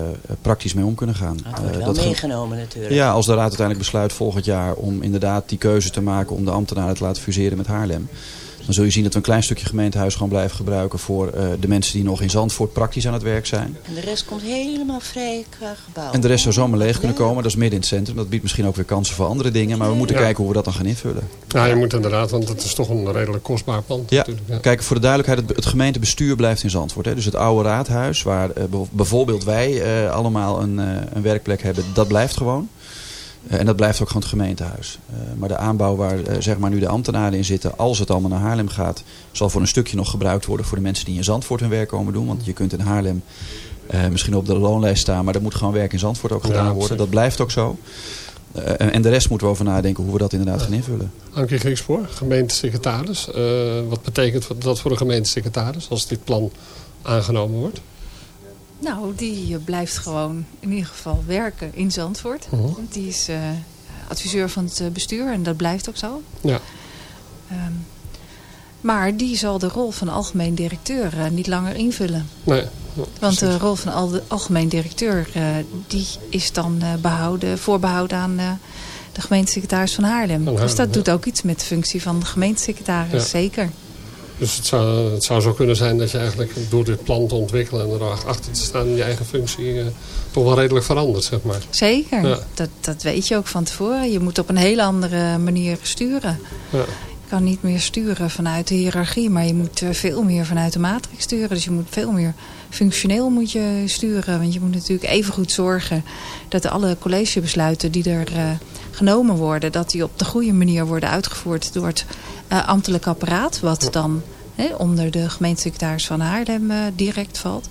praktisch mee om kunnen gaan. Het wordt wel dat ge- meegenomen natuurlijk. Ja, als de Raad uiteindelijk besluit volgend jaar om inderdaad die keuze te maken om de ambtenaren te laten fuseren met Haarlem. Dan zul je zien dat we een klein stukje gemeentehuis gewoon blijven gebruiken voor eh, de mensen die nog in Zandvoort praktisch aan het werk zijn. En de rest komt helemaal vrij qua gebouw. En de rest zou zomaar leeg kunnen komen. Dat is midden in het centrum. Dat biedt misschien ook weer kansen voor andere dingen. Maar we moeten Ja. kijken hoe we dat dan gaan invullen. Ja, je moet inderdaad, want het is toch een redelijk kostbaar pand. Ja, natuurlijk, ja. kijk, voor de duidelijkheid, het, het gemeentebestuur blijft in Zandvoort. Hè. Dus het oude raadhuis, waar eh, bijvoorbeeld wij eh, allemaal een, eh, een werkplek hebben, dat blijft gewoon. Eh, en dat blijft ook gewoon het gemeentehuis. Eh, maar de aanbouw waar eh, zeg maar nu de ambtenaren in zitten, als het allemaal naar Haarlem gaat, zal voor een stukje nog gebruikt worden voor de mensen die in Zandvoort hun werk komen doen. Want je kunt in Haarlem misschien op de loonlijst staan, maar er moet gewoon werk in Zandvoort ook Ja, gedaan worden. Dat blijft ook zo. En de rest moeten we over nadenken hoe we dat inderdaad gaan invullen. Ankie Griekspoor, gemeentesecretaris. Eh, wat betekent dat voor de gemeentesecretaris als dit plan aangenomen wordt? Nou, die eh, blijft gewoon in ieder geval werken in Zandvoort. Mhm. Die is eh, adviseur van het eh, bestuur en dat blijft ook zo. Ja. Ehm, maar die zal de rol van algemeen directeur niet langer invullen. Nee. Want de rol van al de algemeen directeur die is dan eh, behouden, voorbehouden aan de gemeentesecretaris van Haarlem. Van dus Haarlem, dat ja. doet ook iets met de functie van de gemeentesecretaris, Ja. zeker. Dus het zou, het zou zo kunnen zijn dat je eigenlijk door dit plan te ontwikkelen en erachter te staan je eigen functie eh, toch wel redelijk verandert, zeg maar. Zeker, Ja. dat, dat weet je ook van tevoren. Je moet op een hele andere manier sturen. Ja. Je kan niet meer sturen vanuit de hiërarchie, maar je moet eh, veel meer vanuit de matrix sturen. Dus je moet veel meer functioneel moet je sturen. Want je moet natuurlijk even goed zorgen dat alle collegebesluiten die er eh, genomen worden, dat die op de goede manier worden uitgevoerd door het eh, ambtelijk apparaat. Wat dan onder de gemeentesecretaris van Haarlem eh, direct valt.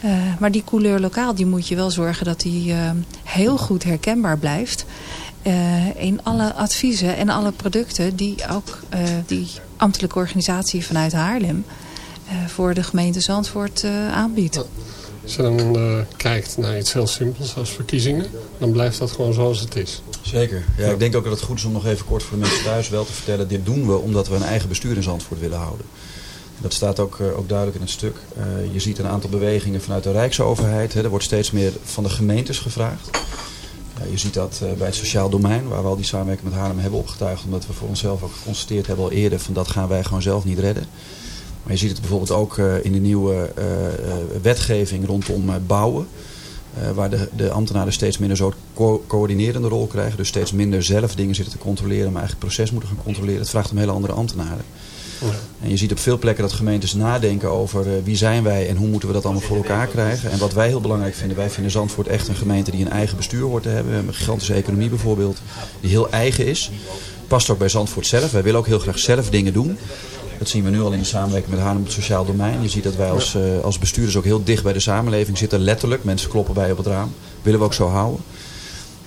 Eh, maar die couleur lokaal, die moet je wel zorgen dat die heel goed herkenbaar blijft. in alle adviezen en alle producten die ook die ambtelijke organisatie vanuit Haarlem voor de gemeente Zandvoort aanbiedt. Als je dan eh, kijkt naar iets heel simpels als verkiezingen, dan blijft dat gewoon zoals het is. Zeker. Ja, ik denk ook dat het goed is om nog even kort voor de mensen thuis wel te vertellen. Dit doen we omdat we een eigen bestuur in Zandvoort willen houden. Dat staat ook, eh, ook duidelijk in het stuk. Eh, je ziet een aantal bewegingen vanuit de Rijksoverheid. Hè. Er wordt steeds meer van de gemeentes gevraagd. Je ziet dat bij het sociaal domein, waar we al die samenwerking met Haarlem hebben opgetuigd. Omdat we voor onszelf ook geconstateerd hebben al eerder van dat gaan wij gewoon zelf niet redden. Maar je ziet het bijvoorbeeld ook eh, in de nieuwe eh, eh, wetgeving rondom bouwen. Waar de, de ambtenaren steeds minder zo'n co- coördinerende rol krijgen. Dus steeds minder zelf dingen zitten te controleren, maar eigenlijk het proces moeten gaan controleren. Het vraagt om hele andere ambtenaren. En je ziet op veel plekken dat gemeentes nadenken over wie zijn wij en hoe moeten we dat allemaal voor elkaar krijgen. En wat wij heel belangrijk vinden, wij vinden Zandvoort echt een gemeente die een eigen bestuur hoort te hebben. We hebben een gigantische economie bijvoorbeeld, die heel eigen is. Past ook bij Zandvoort zelf. Wij willen ook heel graag zelf dingen doen. Dat zien we nu al in de samenwerking met Haarlem op het sociaal domein. Je ziet dat wij als, eh, als bestuurders ook heel dicht bij de samenleving zitten. Letterlijk, mensen kloppen bij op het raam. Willen we ook zo houden.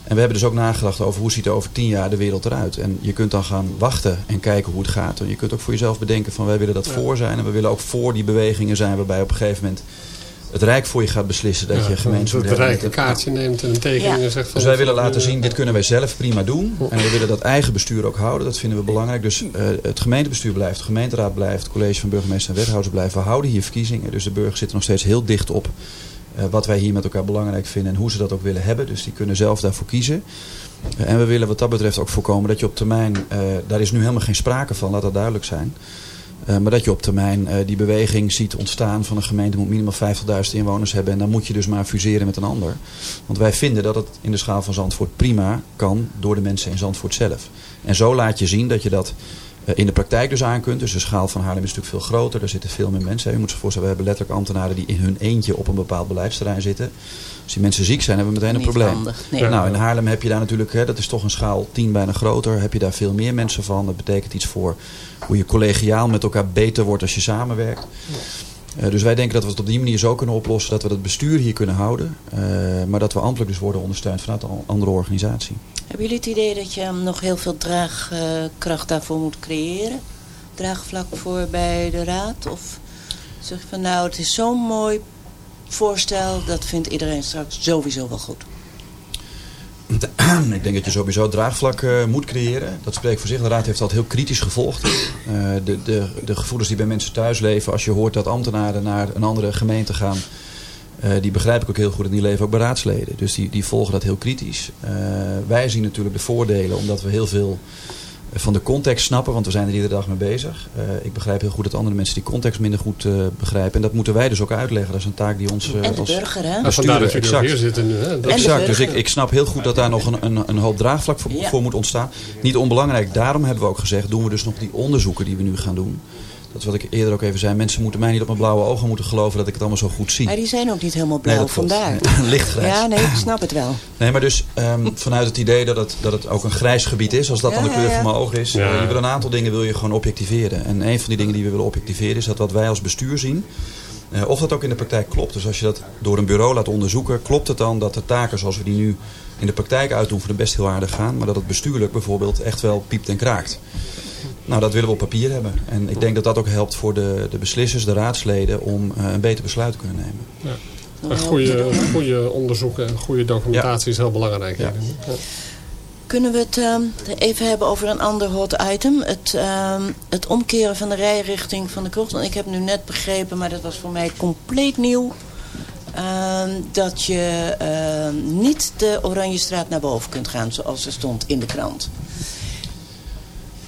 En we hebben dus ook nagedacht over hoe ziet er over tien jaar de wereld eruit. En je kunt dan gaan wachten en kijken hoe het gaat. En je kunt ook voor jezelf bedenken van wij willen dat voor zijn. En we willen ook voor die bewegingen zijn waarbij op een gegeven moment het Rijk voor je gaat beslissen dat je gemeente Het Rijk een kaartje neemt en een tekening en zegt van... Dus wij willen laten zien, dit kunnen wij zelf prima doen. En we willen dat eigen bestuur ook houden. Dat vinden we belangrijk. Dus eh, het gemeentebestuur blijft, de gemeenteraad blijft, het college van burgemeester en wethouders blijven. We houden hier verkiezingen. Dus de burgers zitten nog steeds heel dicht op eh, wat wij hier met elkaar belangrijk vinden en hoe ze dat ook willen hebben. Dus die kunnen zelf daarvoor kiezen. Eh, en we willen wat dat betreft ook voorkomen dat je op termijn, eh, daar is nu helemaal geen sprake van, laat dat duidelijk zijn. Eh, maar dat je op termijn eh, die beweging ziet ontstaan van een gemeente moet minimaal 50.000 inwoners hebben. En dan moet je dus maar fuseren met een ander. Want wij vinden dat het in de schaal van Zandvoort prima kan door de mensen in Zandvoort zelf. En zo laat je zien dat je dat in de praktijk dus aan kunt. Dus de schaal van Haarlem is natuurlijk veel groter. Er zitten veel meer mensen. Je moet zich voorstellen, we hebben letterlijk ambtenaren die in hun eentje op een bepaald beleidsterrein zitten. Als die mensen ziek zijn, hebben we meteen een Niet probleem. handig, nee. Nou, in Haarlem heb je daar natuurlijk, hè, dat is toch een schaal tien bijna groter. Heb je daar veel meer mensen van. Dat betekent iets voor hoe je collegiaal met elkaar beter wordt als je samenwerkt. Eh, dus wij denken dat we het op die manier zo kunnen oplossen dat we het bestuur hier kunnen houden. eh, maar dat we ambtelijk dus worden ondersteund vanuit een andere organisatie. Hebben jullie het idee dat je nog heel veel draagkracht daarvoor moet creëren? Draagvlak voor bij de raad? Of zeg je van nou, het is zo'n mooi voorstel, dat vindt iedereen straks sowieso wel goed. Ik denk dat je sowieso draagvlak eh, moet creëren. Dat spreekt voor zich. De Raad heeft dat heel kritisch gevolgd. Eh, de, de, de gevoelens die bij mensen thuis leven. Als je hoort dat ambtenaren naar een andere gemeente gaan. Eh, die begrijp ik ook heel goed en die leven ook bij raadsleden. Dus die, die volgen dat heel kritisch. Eh, wij zien natuurlijk de voordelen omdat we heel veel van de context snappen. Want we zijn er iedere dag mee bezig. Eh, ik begrijp heel goed dat andere mensen die context minder goed eh, begrijpen. En dat moeten wij dus ook uitleggen. Dat is een taak die ons eh, En de als burger, hè? Dat bestuurder... jullie ook hier zitten. Hè? Dat- En de Exact, dus ik, ik snap heel goed dat daar nog een, een, een hoop draagvlak voor, Ja. voor moet ontstaan. Niet onbelangrijk, daarom hebben we ook gezegd, doen we dus nog die onderzoeken die we nu gaan doen. Dat is wat ik eerder ook even zei, mensen moeten mij niet op mijn blauwe ogen moeten geloven dat ik het allemaal zo goed zie. Maar die zijn ook niet helemaal blauw, klopt. vandaar. Lichtgrijs. Ja, nee, ik snap het wel. Nee, maar dus ehm, vanuit het idee dat het, dat het ook een grijs gebied is, als dat dan de kleur ja, van mijn ogen is. Ja. eh, je wil een aantal dingen wil je gewoon objectiveren. En een van die dingen die we willen objectiveren is dat wat wij als bestuur zien, eh, of dat ook in de praktijk klopt. Dus als je dat door een bureau laat onderzoeken, klopt het dan dat de taken zoals we die nu in de praktijk uitoefenen best heel aardig gaan, maar dat het bestuurlijk bijvoorbeeld echt wel piept en kraakt. Nou, dat willen we op papier hebben. En ik denk dat dat ook helpt voor de, de beslissers, de raadsleden, om eh, een beter besluit te kunnen nemen. Een heel goede, goede onderzoeken en goede documentatie is heel belangrijk. Ja. Ja. Kunnen we het ehm, even hebben over een ander hot item? Het, ehm, het omkeren van de rijrichting van de krocht. Want ik heb nu net begrepen, maar dat was voor mij compleet nieuw... ehm, dat je ehm, niet de Oranjestraat naar boven kunt gaan, zoals er stond in de krant.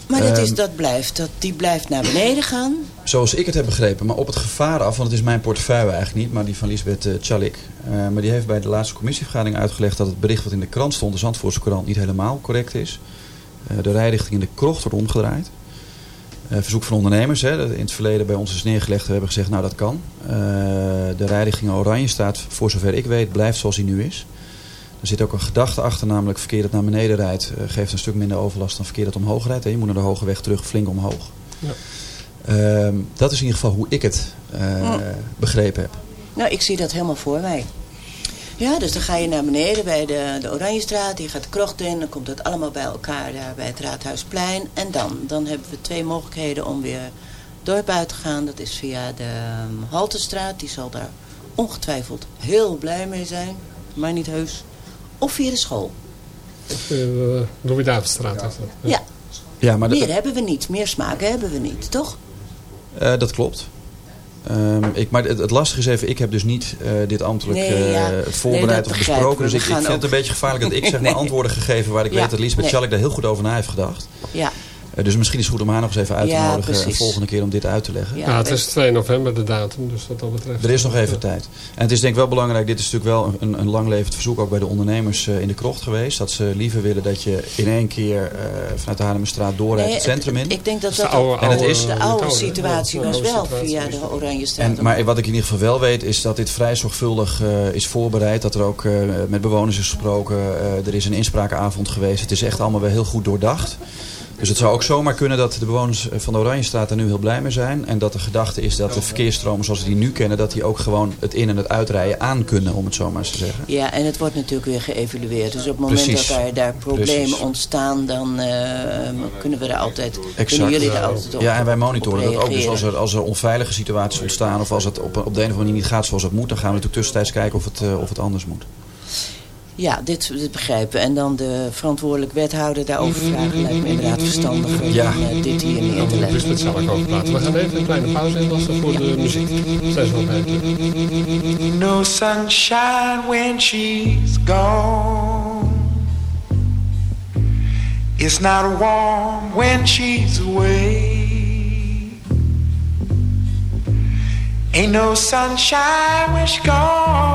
Maar dat, is, Ehm. dat blijft, dat, die blijft naar beneden gaan. Zoals ik het heb begrepen, maar op het gevaar af, want het is mijn portefeuille eigenlijk niet, maar die van Lisbeth uh, Tjalik. Eh, maar die heeft bij de laatste commissievergadering uitgelegd dat het bericht wat in de krant stond, de Zandvoortse krant, niet helemaal correct is. Eh, de rijrichting in de krocht wordt omgedraaid. Eh, verzoek van ondernemers, hè, dat in het verleden bij ons is neergelegd, we hebben gezegd, nou dat kan. Eh, de rijrichting Oranje staat, voor zover ik weet, blijft zoals die nu is. Er zit ook een gedachte achter, namelijk verkeer dat naar beneden rijdt, eh, geeft een stuk minder overlast dan verkeer dat omhoog rijdt. Hè. Je moet naar de hoge weg terug flink omhoog. Ja. Ehm, dat is in ieder geval hoe ik het eh, begrepen heb. Nou, ik zie dat helemaal voor mij. Ja, dus dan ga je naar beneden bij de, de Oranjestraat. Je gaat de krocht in. Dan komt het allemaal bij elkaar daar bij het Raadhuisplein. En dan, dan hebben we twee mogelijkheden om weer het dorp uit te gaan. Dat is via de ehm, Haltestraat. Die zal daar ongetwijfeld heel blij mee zijn. Maar niet heus. Of via de school. Uh, Louis-Davidstraat is dat. Ja, Ja, maar meer dat, hebben we niet. Meer smaken hebben we niet, toch? eh, dat klopt. Ehm, ik, maar het, het lastige is even, ik heb dus niet eh, dit ambtelijk Nee, eh, ja. Nee, voorbereid of besproken. Dus ik, vind het een beetje gevaarlijk dat ik zeg maar antwoorden gegeven waar ik Ja, weet dat Lisbeth nee. Schalk daar heel goed over na heeft gedacht. Ja, Eh, dus misschien is het goed om haar nog eens even uit te Ja, nodigen de precies. volgende keer om dit uit te leggen. ja. Ja, het is 2 november de datum, dus wat dat betreft. Er is nog even tijd. En het is denk ik wel belangrijk, dit is natuurlijk wel een, een langlevend verzoek ook bij de ondernemers eh, in de krocht geweest. Dat ze liever willen dat je in één keer eh, vanuit de Haarlemmerstraat doorrijdt Nee, het centrum in. Ik denk dat de dat oude- ook- En het is- de oude situatie was wel situatie via de dat. Oranjestraat. En, maar wat ik in ieder geval wel weet is dat dit vrij zorgvuldig eh, is voorbereid. Dat er ook eh, met bewoners is gesproken. Eh, er is een inspraakavond geweest. Het is echt allemaal wel heel goed doordacht. Dus het zou ook zomaar kunnen dat de bewoners van de Oranjestraat er nu heel blij mee zijn. En dat de gedachte is dat de verkeersstromen zoals we die nu kennen... dat die ook gewoon het in- en het uitrijden aan kunnen, om het zo maar eens te zeggen. Ja, en het wordt natuurlijk weer geëvalueerd. Dus op het moment Precies. dat daar, daar problemen Precies. ontstaan, dan eh, kunnen we daar altijd, kunnen jullie daar altijd op Ja, en wij monitoren dat ook. Dus als er, als er onveilige situaties ontstaan of als het op, op de een of andere manier niet gaat zoals het moet... dan gaan we natuurlijk tussentijds kijken of het, eh, of het anders moet. Ja, dit, dit begrijpen. En dan de verantwoordelijk wethouder daarover vragen lijkt me inderdaad verstandiger Ja. dan eh, dit hier neer te leggen. Lisbeth zelf over praten. We gaan even een kleine pauze inlassen voor de muziek. Wel bij. No sunshine when she's gone. It's not warm when she's away. Ain't no sunshine when she's gone.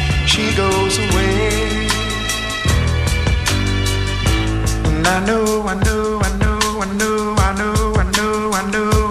she goes away. And I know, I know, I know, I know, I know, I know, I know.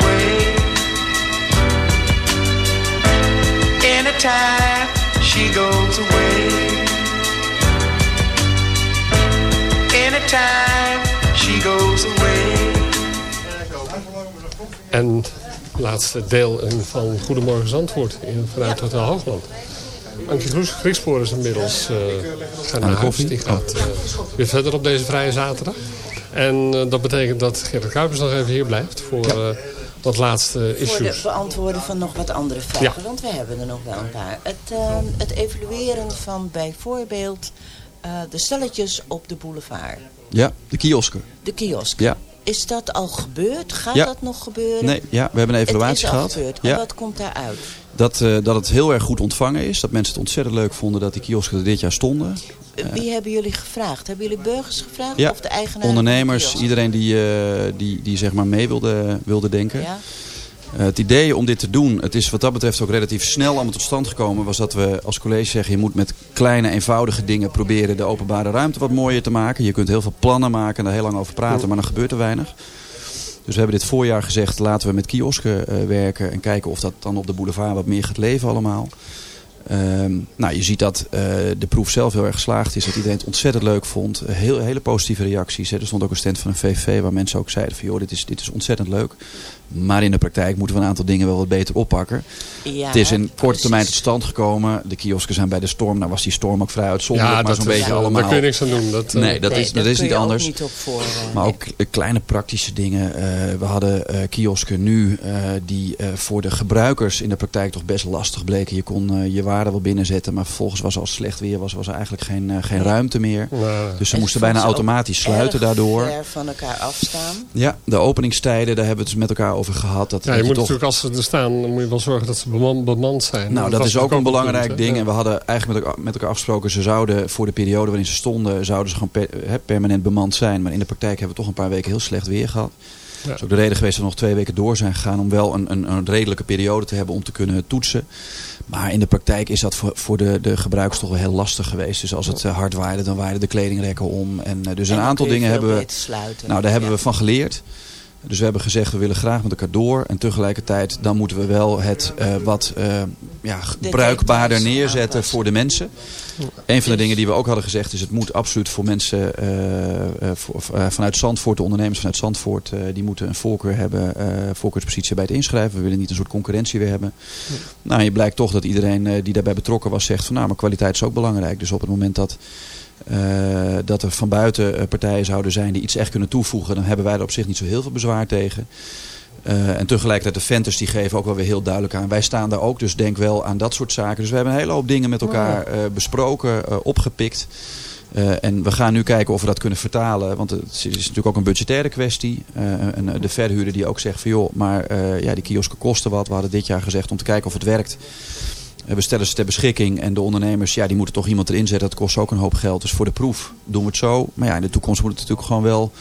Anytime she goes away. Anytime she goes away. En laatste deel van Goedemorgen Zandvoort in, vanuit Hotel Hoogland. Ankie Groes, Griekspoor is inmiddels uh, gaan naar koffie? Die gaat uh, weer verder op deze vrije zaterdag. En uh, dat betekent dat Gerrit Kuipers nog even hier blijft voor ja. Wat laatste issues. Voor het beantwoorden van nog wat andere vragen, ja. want we hebben er nog wel een paar. Het, het evalueren van bijvoorbeeld de stelletjes op de boulevard. Ja, de kiosken. De kiosk. Ja. Is dat al gebeurd? Gaat ja. dat nog gebeuren? Nee, ja, we hebben een evaluatie het is gehad. Al gebeurd. Ja. En wat komt daaruit? Dat, uh, dat het heel erg goed ontvangen is. Dat mensen het ontzettend leuk vonden dat die kiosken er dit jaar stonden. Wie uh, hebben jullie gevraagd? Hebben jullie burgers gevraagd? Ja, of de eigenaar ondernemers. Iedereen die, uh, die, die zeg maar mee wilde, wilde denken. Ja? Het idee om dit te doen, het is wat dat betreft ook relatief snel allemaal tot stand gekomen, was dat we als college zeggen, je moet met kleine eenvoudige dingen proberen de openbare ruimte wat mooier te maken. Je kunt heel veel plannen maken en daar heel lang over praten, maar dan gebeurt er weinig. Dus we hebben dit voorjaar gezegd, laten we met kiosken uh, werken en kijken of dat dan op de boulevard wat meer gaat leven allemaal. Um, nou, je ziet dat uh, de proef zelf heel erg geslaagd is. Dat iedereen het ontzettend leuk vond. Heel, hele positieve reacties. Er stond ook een stand van een VVV waar mensen ook zeiden van... joh, dit is, dit is ontzettend leuk. Maar in de praktijk moeten we een aantal dingen wel wat beter oppakken. Ja, het is in korte precies. termijn tot stand gekomen. De kiosken zijn bij de storm. Nou was die storm ook vrij uitzonderlijk. Ja, maar dat zo'n beetje ja, allemaal... Daar kun je niks aan doen. Dat, nee, dat nee, is, dat is niet anders. niet op voor, uh, Maar ook uh, kleine praktische dingen. Uh, we hadden uh, kiosken nu die voor de gebruikers in de praktijk toch best lastig bleken. Je kon je waarde wel binnenzetten, maar vervolgens was als slecht weer was, was er eigenlijk geen, geen ruimte meer. Dus ze En moesten bijna automatisch sluiten daardoor. ver van elkaar afstaan. Ja, de openingstijden, daar hebben we het met elkaar over gehad. Dat, ja, je moet toch... natuurlijk als ze er staan, dan moet je wel zorgen dat ze beman, bemand zijn. Nou, dat, is ook een belangrijk punt, ding. En we hadden eigenlijk met elkaar, met elkaar afgesproken, ze zouden voor de periode waarin ze stonden, zouden ze gewoon per, he, permanent bemand zijn. Maar in de praktijk hebben we toch een paar weken heel slecht weer gehad. Ja. Dat is ook de reden geweest dat we nog twee weken door zijn gegaan om wel een, een, een redelijke periode te hebben om te kunnen toetsen. Maar in de praktijk is dat voor, voor de, de gebruikers toch wel heel lastig geweest. Dus als het uh, hard waaide, dan waaiden de kledingrekken om. En, uh, dus En een aantal dingen hebben we. Nou, daar hebben Ja. we van geleerd. Dus we hebben gezegd, we willen graag met elkaar door. En tegelijkertijd, dan moeten we wel het uh, wat uh, ja, bruikbaarder neerzetten voor de mensen. Een van de dingen die we ook hadden gezegd is, het moet absoluut voor mensen uh, voor, vanuit Zandvoort, de ondernemers vanuit Zandvoort, die moeten een voorkeur hebben, voorkeurspositie bij het inschrijven. We willen niet een soort concurrentie weer hebben. Ja. Nou, je blijkt toch dat iedereen die daarbij betrokken was zegt van, nou, maar kwaliteit is ook belangrijk. Dus op het moment dat uh, dat er van buiten uh, partijen zouden zijn die iets echt kunnen toevoegen, dan hebben wij er op zich niet zo heel veel bezwaar tegen. Uh, en tegelijkertijd de venters die geven ook wel weer heel duidelijk aan. Wij staan daar ook, dus denk wel aan dat soort zaken. Dus we hebben een hele hoop dingen met elkaar besproken, opgepikt. en we gaan nu kijken of we dat kunnen vertalen. Want het is natuurlijk ook een budgettaire kwestie. en de verhuurder die ook zegt van joh, maar ja, die kiosken kosten wat. We hadden dit jaar gezegd om te kijken of het werkt. We stellen ze ter beschikking en de ondernemers, ja, die moeten toch iemand erin zetten. Dat kost ook een hoop geld. Dus voor de proef doen we het zo. Maar ja, in de toekomst moet het natuurlijk gewoon wel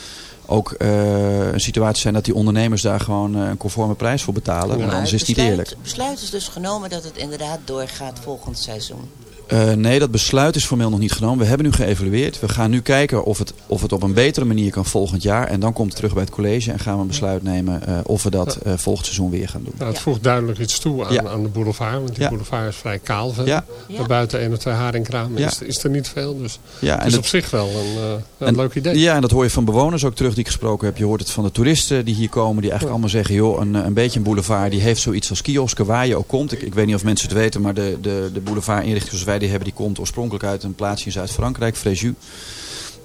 ook uh, een situatie zijn dat die ondernemers daar gewoon uh, een conforme prijs voor betalen. Ja, want anders is het niet eerlijk. Het besluit is dus genomen dat het inderdaad doorgaat volgend seizoen. Eh, nee, dat besluit is formeel nog niet genomen. We hebben nu geëvalueerd. We gaan nu kijken of het, of het op een betere manier kan volgend jaar. En dan komt het terug bij het college en gaan we een besluit nemen eh, of we dat eh, volgend seizoen weer gaan doen. Nou, het voegt duidelijk iets toe aan, Ja. aan de boulevard. Want die Ja. boulevard is vrij kaal. Ja. Maar buiten één of twee haringkramen Ja. is, is er niet veel. Dus Ja, het is dat- op zich wel een, eh, een En- leuk idee. Ja, en dat hoor je van bewoners ook terug die ik gesproken heb. Je hoort het van de toeristen die hier komen. Die eigenlijk allemaal zeggen, joh, een, een beetje een boulevard. Die heeft zoiets als kiosken waar je ook komt. Ik, ik weet niet of mensen het weten. Maar de, de, de boulevard inrichting zoals wij die hebben. Die komt oorspronkelijk uit een plaatsje in Zuid-Frankrijk. Fréjus.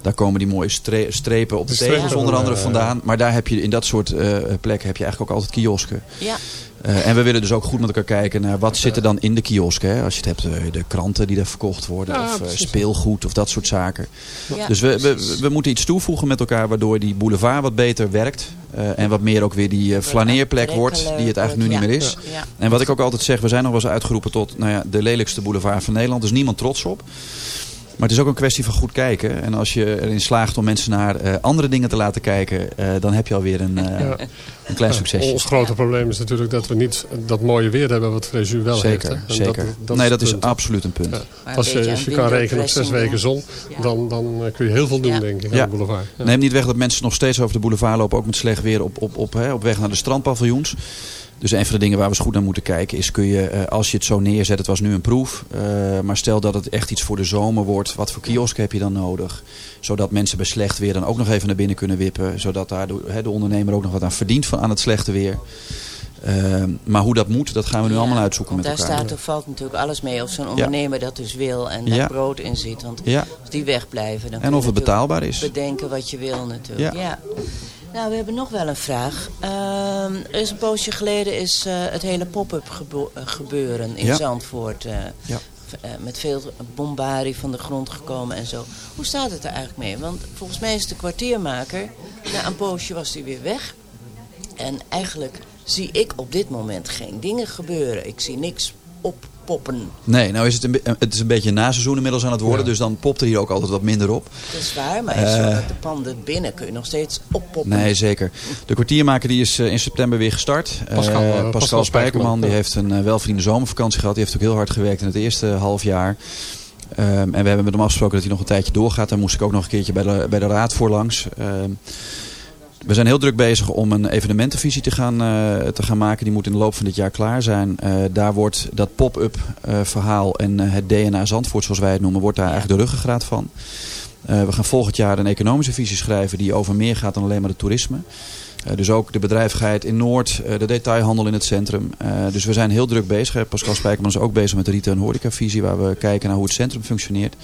Daar komen die mooie stre- strepen op de De tegels onder andere eh, vandaan. Maar daar heb je in dat soort eh, plekken heb je eigenlijk ook altijd kiosken. Ja. Eh, en we willen dus ook goed met elkaar kijken naar wat zit er dan in de kiosk. Hè? Als je het hebt, de kranten die er verkocht worden. Ja, of speelgoed of dat soort zaken. Ja. Dus we, we, we moeten iets toevoegen met elkaar waardoor die boulevard wat beter werkt. eh, en wat meer ook weer die flaneerplek wordt die het eigenlijk nu niet meer is. Ja. En wat ik ook altijd zeg, we zijn nog wel eens uitgeroepen tot nou ja, de lelijkste boulevard van Nederland. Er is niemand trots op. Maar het is ook een kwestie van goed kijken. En als je erin slaagt om mensen naar eh, andere dingen te laten kijken, eh, dan heb je alweer een, eh, Ja. een klein succesje. Ons grote probleem is natuurlijk dat we niet dat mooie weer hebben wat Fréjus wel Zeker, heeft. hè. En zeker. Dat, nee, is dat is absoluut een punt. Ja. Als je, als je kan rekenen op zes weken zon, dan, dan kun je heel veel doen, Ja. denk ik, Ja. aan de boulevard. Ja. Neem niet weg dat mensen nog steeds over de boulevard lopen, ook met slecht weer, op, op, op, hè, op weg naar de strandpaviljoens. Dus een van de dingen waar we eens goed naar moeten kijken is, kun je, eh, als je het zo neerzet, het was nu een proef, eh, maar stel dat het echt iets voor de zomer wordt, wat voor kiosk heb je dan nodig? Zodat mensen bij slecht weer dan ook nog even naar binnen kunnen wippen, zodat daar de, de ondernemer ook nog wat aan verdient van, aan het slechte weer. Eh, maar hoe dat moet, dat gaan we nu Ja, allemaal uitzoeken met daar elkaar. staat of valt natuurlijk alles mee. Of zo'n ondernemer dat dus wil en daar Ja. brood in zit. Want als die wegblijven... Dan En of het betaalbaar is. Bedenken wat je wil natuurlijk. Ja. Nou, we hebben nog wel een vraag. Ehm, is een poosje geleden is eh, het hele pop-up eh, gebeuren in Ja. Zandvoort... Ja. eh, met veel bombarie van de grond gekomen en zo. Hoe staat het er eigenlijk mee? Want volgens mij is de kwartiermaker... Na een poosje was hij weer weg. En eigenlijk zie ik op dit moment geen dingen gebeuren. Ik zie niks oppoppen. Nee, nou is het een, be- het is een beetje na seizoen inmiddels aan het worden, dus dan popt er hier ook altijd wat minder op. Dat is waar, maar is zo Eh. dat de panden binnen kun je nog steeds oppoppen. Nee, zeker. De kwartiermaker die is eh, in september weer gestart. Pascal, Eh, eh, Pascal, Pascal Spijkerman die heeft een eh, welverdiende zomervakantie gehad. Die heeft ook heel hard gewerkt in het eerste half jaar. Ehm, en we hebben met hem afgesproken dat hij nog een tijdje doorgaat. Daar moest ik ook nog een keertje bij de, bij de raad voor langs. Ehm, we zijn heel druk bezig om een evenementenvisie te gaan, eh, te gaan maken. Die moet in de loop van dit jaar klaar zijn. Eh, daar wordt dat pop-up eh, verhaal en het DNA Zandvoort, zoals wij het noemen, wordt daar eigenlijk de ruggengraat van. We gaan volgend jaar een economische visie schrijven die over meer gaat dan alleen maar het toerisme. Eh, dus ook de bedrijvigheid in Noord, eh, de detailhandel in het centrum. Eh, dus we zijn heel druk bezig. Pascal Spijkerman is ook bezig met de retail- en horecavisie waar we kijken naar hoe het centrum functioneert.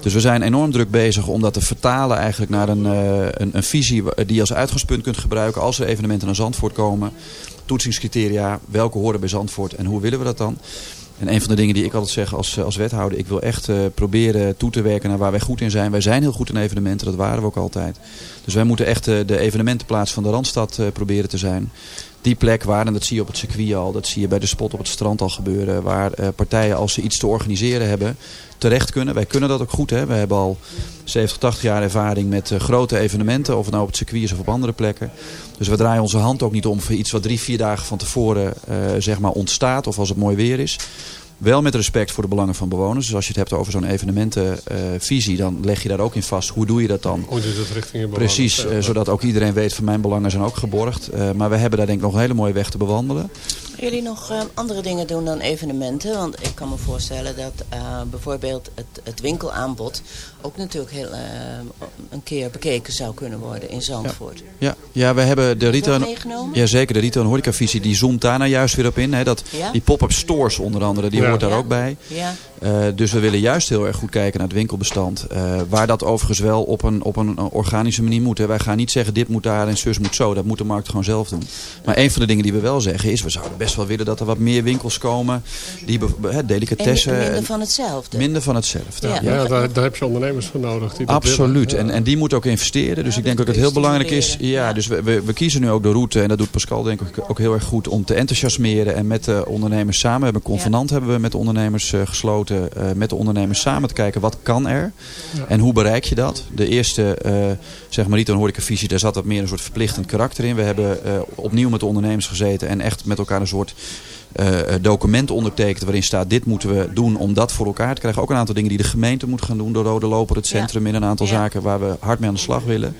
Dus we zijn enorm druk bezig om dat te vertalen eigenlijk naar een, een, een visie die je als uitgangspunt kunt gebruiken als er evenementen naar Zandvoort komen. Toetsingscriteria, welke horen bij Zandvoort en hoe willen we dat dan? En een van de dingen die ik altijd zeg als, als wethouder, ik wil echt eh, proberen toe te werken naar waar wij goed in zijn. Wij zijn heel goed in evenementen, dat waren we ook altijd. Dus wij moeten echt eh, de evenementenplaats van de Randstad eh, proberen te zijn. Die plek waar, en dat zie je op het circuit al, dat zie je bij de spot op het strand al gebeuren. Waar eh, partijen als ze iets te organiseren hebben, terecht kunnen. Wij kunnen dat ook goed. Hè? We hebben al 70, 80 jaar ervaring met eh, grote evenementen. Of het nou op het circuit is of op andere plekken. Dus we draaien onze hand ook niet om voor iets wat drie, vier dagen van tevoren eh, zeg maar ontstaat. Of als het mooi weer is. Wel met respect voor de belangen van bewoners. Dus als je het hebt over zo'n evenementenvisie, dan leg je daar ook in vast. Hoe doe je dat dan? Hoe doe je dat richting je bewoners? Precies, eh, zodat ook iedereen weet van mijn belangen zijn ook geborgd. Eh, maar we hebben daar denk ik nog een hele mooie weg te bewandelen. Jullie nog eh, andere dingen doen dan evenementen? Want ik kan me voorstellen dat eh, bijvoorbeeld het, het winkelaanbod ook natuurlijk heel, eh, een keer bekeken zou kunnen worden in Zandvoort. Ja, ja we hebben de meegenomen? Ja, zeker. De retail en horecavisie die zoomt daar nou juist weer op in. Hè, dat, Ja? Die pop-up stores onder andere, die Ja. hoort daar Ja. ook bij. Ja, Eh, dus we willen juist heel erg goed kijken naar het winkelbestand. Eh, waar dat overigens wel op een, op een organische manier moet. Hè. Wij gaan niet zeggen dit moet daar en zus moet zo. Dat moet de markt gewoon zelf doen. Maar een van de dingen die we wel zeggen is... we zouden best wel willen dat er wat meer winkels komen. Die be- hè, en delicatessen... minder en- van hetzelfde. minder van hetzelfde. Ja. Daar, daar heb je ondernemers voor nodig. Die Absoluut. En, en die moet ook investeren. Dus Ja, ik denk dat ook dat het heel belangrijk is. Ja, dus we, we, we kiezen nu ook de route. En dat doet Pascal denk ik ook heel erg goed om te enthousiasmeren. En met de ondernemers samen. We hebben een convenant hebben we met de ondernemers eh, gesloten. eh, met de ondernemers samen te kijken wat kan er. En hoe bereik je dat. De eerste eh zeg maar niet een horecavisie. Daar zat wat meer een soort verplichtend karakter in. We hebben eh, opnieuw met de ondernemers gezeten. En echt met elkaar een soort eh, eh, document ondertekent waarin staat dit moeten we doen om dat voor elkaar te krijgen. Ook een aantal dingen die de gemeente moet gaan doen. De Rode Loper, het centrum in een aantal zaken waar we hard mee aan de slag willen.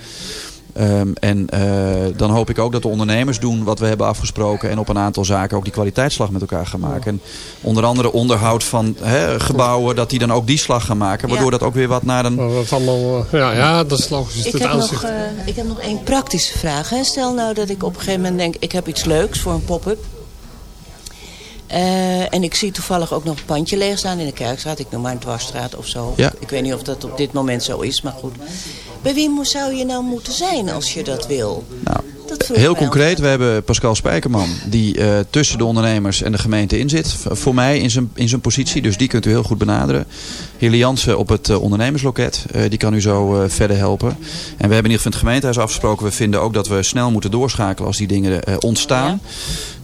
Ehm, en eh, dan hoop ik ook dat de ondernemers doen wat we hebben afgesproken. En op een aantal zaken ook die kwaliteitsslag met elkaar gaan maken. En onder andere onderhoud van hè, gebouwen, dat die dan ook die slag gaan maken. Waardoor dat ook weer wat naar een... Wat allemaal, ja, ja, dat is logisch. Ik het heb, aanzicht. nog, ik heb nog één praktische vraag. Hè. Stel nou dat ik op een gegeven moment denk... ik heb iets leuks voor een pop-up. Eh, en ik zie toevallig ook nog een pandje leeg staan in de Kerkstraat. Ik noem maar een dwarsstraat of zo. Ja. Ik weet niet of dat op dit moment zo is, maar goed. Bij wie zou je nou moeten zijn als je dat wil? Nou, Dat Heel concreet, we hebben Pascal Spijkerman die eh, tussen de ondernemers en de gemeente in zit. Voor mij in zijn, in zijn positie, dus die kunt u heel goed benaderen. Hille Jansen op het eh, ondernemersloket, eh, die kan u zo verder helpen. En we hebben in ieder geval het gemeentehuis afgesproken. We vinden ook dat we snel moeten doorschakelen als die dingen ontstaan.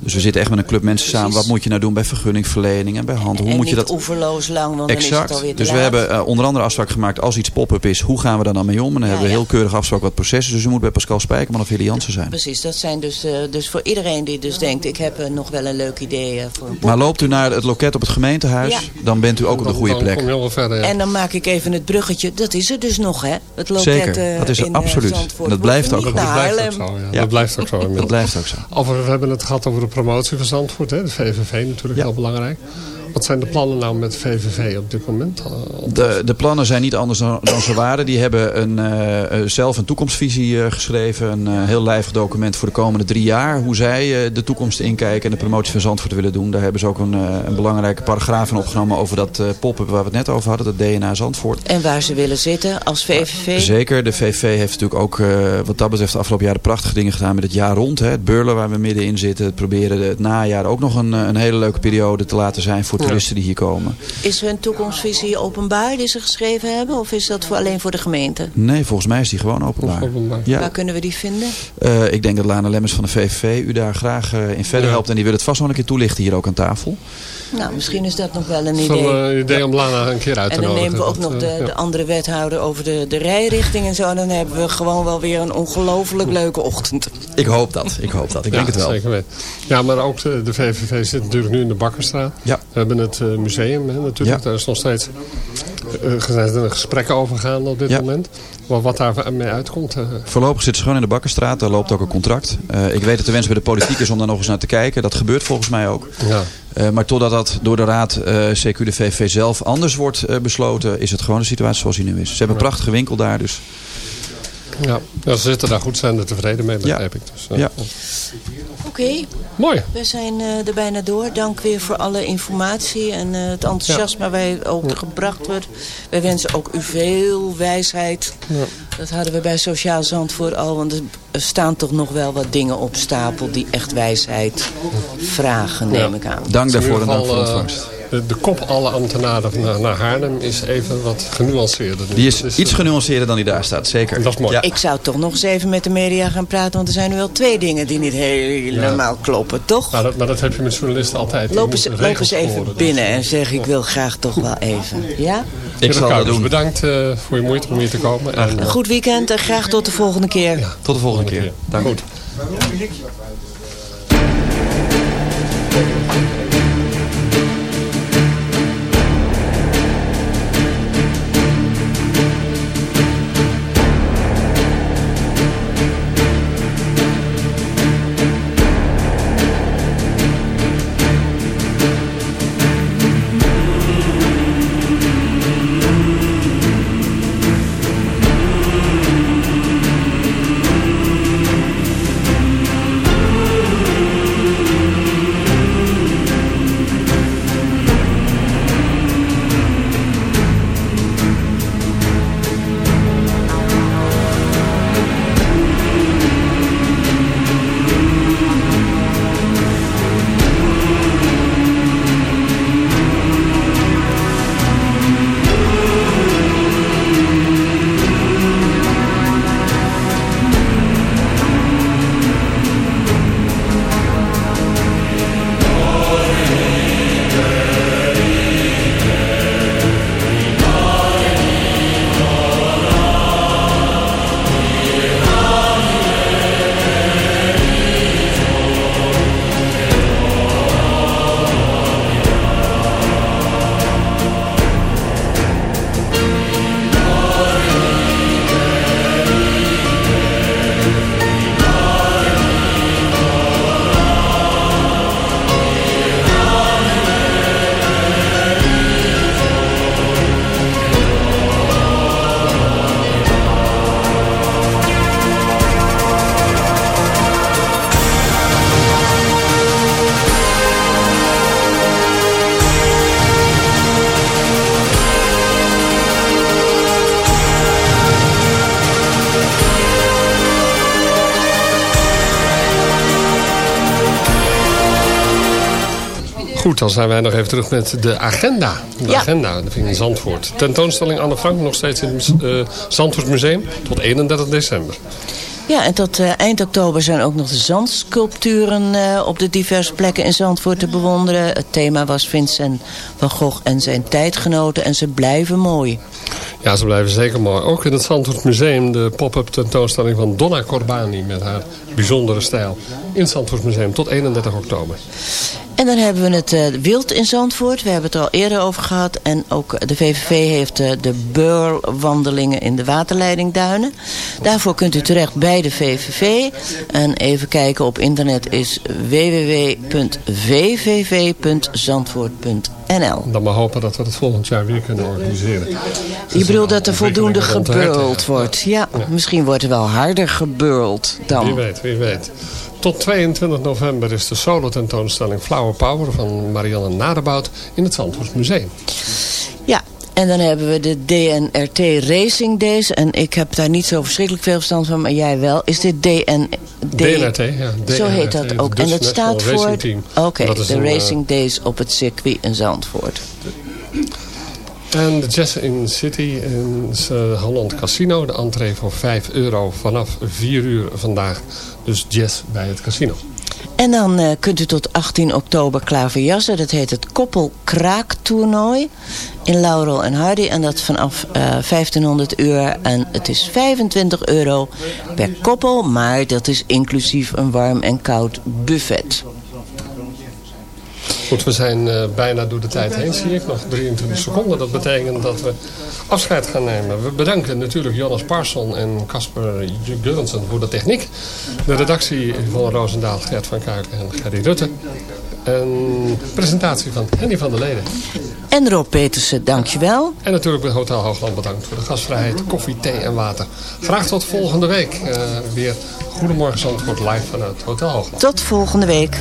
Dus we zitten echt met een club mensen samen. Wat moet je nou doen bij vergunningverlening en bij handel? Hoe en moet je dat... oeverloos lang, want dan is het Exact. alweer Dus we laat. hebben onder andere afspraak gemaakt als iets pop-up is, hoe gaan we daar dan mee om? En dan hebben we heel keurig afgesproken wat proces is. Dus u moet bij Pascal Spijkerman of Hille Jansen zijn. Precies, dat zijn dus, eh, dus voor iedereen die dus denkt... ik heb eh, nog wel een leuk idee eh, voor een Maar loopt u naar het loket op het gemeentehuis, Ja. dan bent u ook op de goede plek. En dan maak ik even het bruggetje. Dat is er dus nog, hè? Het loket Zeker, dat is er in, absoluut. Zandvoort. En dat blijft ook Dat blijft ook zo, ja. Ja. Dat blijft ook zo. inmiddels. Dat blijft ook zo. Over, we hebben het gehad over de promotie van Zandvoort, hè? de VVV natuurlijk heel belangrijk. Wat zijn de plannen nou met VVV op dit moment? Eh, De, de plannen zijn niet anders dan, dan ze waren. Die hebben een, eh, eh, zelf een toekomstvisie eh, geschreven. Een eh, heel lijvig document voor de komende drie jaar. Hoe zij eh, de toekomst inkijken en de promotie van Zandvoort willen doen. Daar hebben ze ook een, een belangrijke paragraaf in opgenomen over dat eh, pop-up waar we het net over hadden. Dat DNA Zandvoort. En waar ze willen zitten als VVV. Zeker, de VV heeft natuurlijk ook eh, wat dat betreft de afgelopen jaren prachtige dingen gedaan met het jaar rond. Hè. Het beurlen waar we middenin zitten. Het proberen het najaar ook nog een, een hele leuke periode te laten zijn voor. Toeristen die hier komen. Is hun toekomstvisie openbaar die ze geschreven hebben? Of is dat voor, alleen voor de gemeente? Nee, volgens mij is die gewoon openbaar. Ja. Waar kunnen we die vinden? Eh, ik denk dat Lana Lemmers van de VVV u daar graag eh, in verder Ja. helpt. En die wil het vast nog een keer toelichten hier ook aan tafel. Nou, misschien is dat nog wel een idee. wel een idee om Lana een keer uit te En dan nodigen. nemen we ook nog eh, de, ja. de andere wethouder over de, de rijrichting en zo. Dan hebben we gewoon wel weer een ongelooflijk leuke ochtend. Ik hoop dat. Ik hoop dat. Ik denk het wel. Zeker weten. Ja, maar ook de, de VVV zit natuurlijk nu in de Bakkerstraat. Ja. Hebben het eh, museum hè, natuurlijk. Ja. Daar is nog steeds er gesprekken over gaande op dit Ja. moment. Maar wat daar mee uitkomt. eh, Voorlopig zitten ze gewoon in de Bakkerstraat. Daar loopt ook een contract. Ik weet dat de wens bij de politiek is om daar nog eens naar te kijken. Dat gebeurt volgens mij ook. ja. Maar totdat dat door de raad, CQ de VVV zelf, anders wordt besloten... is het gewoon de situatie zoals die nu is. Ze hebben een prachtige winkel daar. Dus Ja. ja, ze zitten daar goed, zijn er tevreden mee, Ja. begrijp ik. Dus, Ja. Oké, Mooi. we zijn eh, er bijna door. Dank weer voor alle informatie en eh, het enthousiasme waar wij ook gebracht wordt. Wij wensen ook u veel wijsheid. Dat hadden we bij Sociaal Zandvoort al, want er- staan toch nog wel wat dingen op stapel die echt wijsheid vragen, neem Ja. ik aan. dank daarvoor en dank voor eh, ontvangst. De, de kop alle ambtenaren naar, naar Haarlem is even wat genuanceerder. nu. Die is iets eh, genuanceerder dan die daar staat. Zeker. Dat is mooi. Ja. Ik zou toch nog eens even met de media gaan praten, want er zijn nu wel twee dingen die niet helemaal kloppen, toch? Maar dat, maar dat heb je met journalisten altijd. Lopen ze, lopen even binnen en zeg ik wil graag toch wel even. Ja? Ik zal dat doen. Bedankt eh, voor je moeite om hier te komen. En, Een goed weekend en graag tot de volgende keer. Tot de volgende keer. Dank. Goed. Dan zijn wij nog even terug met de agenda. De Ja. agenda dat vind ik in Zandvoort. Tentoonstelling Anne Frank nog steeds in het uh, Zandvoort Museum tot 31 december. Ja, en tot eh, eind oktober zijn ook nog de zandsculpturen eh, op de diverse plekken in Zandvoort te bewonderen. Het thema was Vincent van Gogh en zijn tijdgenoten en ze blijven mooi. Ja, ze blijven zeker mooi. Ook in het Zandvoort Museum de pop-up tentoonstelling van Donna Corbani met haar bijzondere stijl. In het Zandvoort Museum tot 31 oktober. En dan hebben we het eh, wild in Zandvoort. We hebben het er al eerder over gehad. En ook de VVV heeft eh, de beurwandelingen in de waterleidingduinen. Daarvoor kunt u terecht bij de VVV. En even kijken op internet is www.vvv.zandvoort.nl Dan maar hopen dat we het volgend jaar weer kunnen organiseren. Je bedoelt dat er voldoende gebeurd wordt. Ja, misschien wordt er wel harder gebeurd Wie dan. weet, wie weet. Tot 22 november is de solo tentoonstelling Flower Power van Marianne Nadebout in het Zandvoort Museum. Ja, en dan hebben we de DNRT Racing Days. En ik heb daar niet zo verschrikkelijk veel verstand van, maar jij wel. Is dit DN... D- DNRT, ja. Zo heet DNRT, dat ook. En dat staat voor... Oké, de een, eh, Racing Days op het circuit in Zandvoort. En de Jazz in City in eh, Holland Casino. De entree voor 5 euro vanaf 4 uur vandaag. Dus jazz bij het casino. En dan eh, kunt u tot 18 oktober klaverjassen. Dat heet het Koppel Kraaktoernooi in Laurel en Hardy. En dat vanaf eh 1500 uur. En het is 25 euro per koppel. Maar dat is inclusief een warm en koud buffet. Goed, we zijn eh, bijna door de tijd heen, zie ik. Nog 23 seconden. Dat betekent dat we afscheid gaan nemen. We bedanken natuurlijk Jonas Parson en Casper Gullensen voor de techniek. De redactie van Roosendaal, Gert van Kuiken en Gerry Rutte. En presentatie van Henny van der Leden. En Rob Petersen, dankjewel. En natuurlijk bij Hotel Hoogland bedankt voor de gastvrijheid, koffie, thee en water. Graag tot volgende week. eh, weer Goedemorgen Zandvoort live vanuit Hotel Hoogland. Tot volgende week.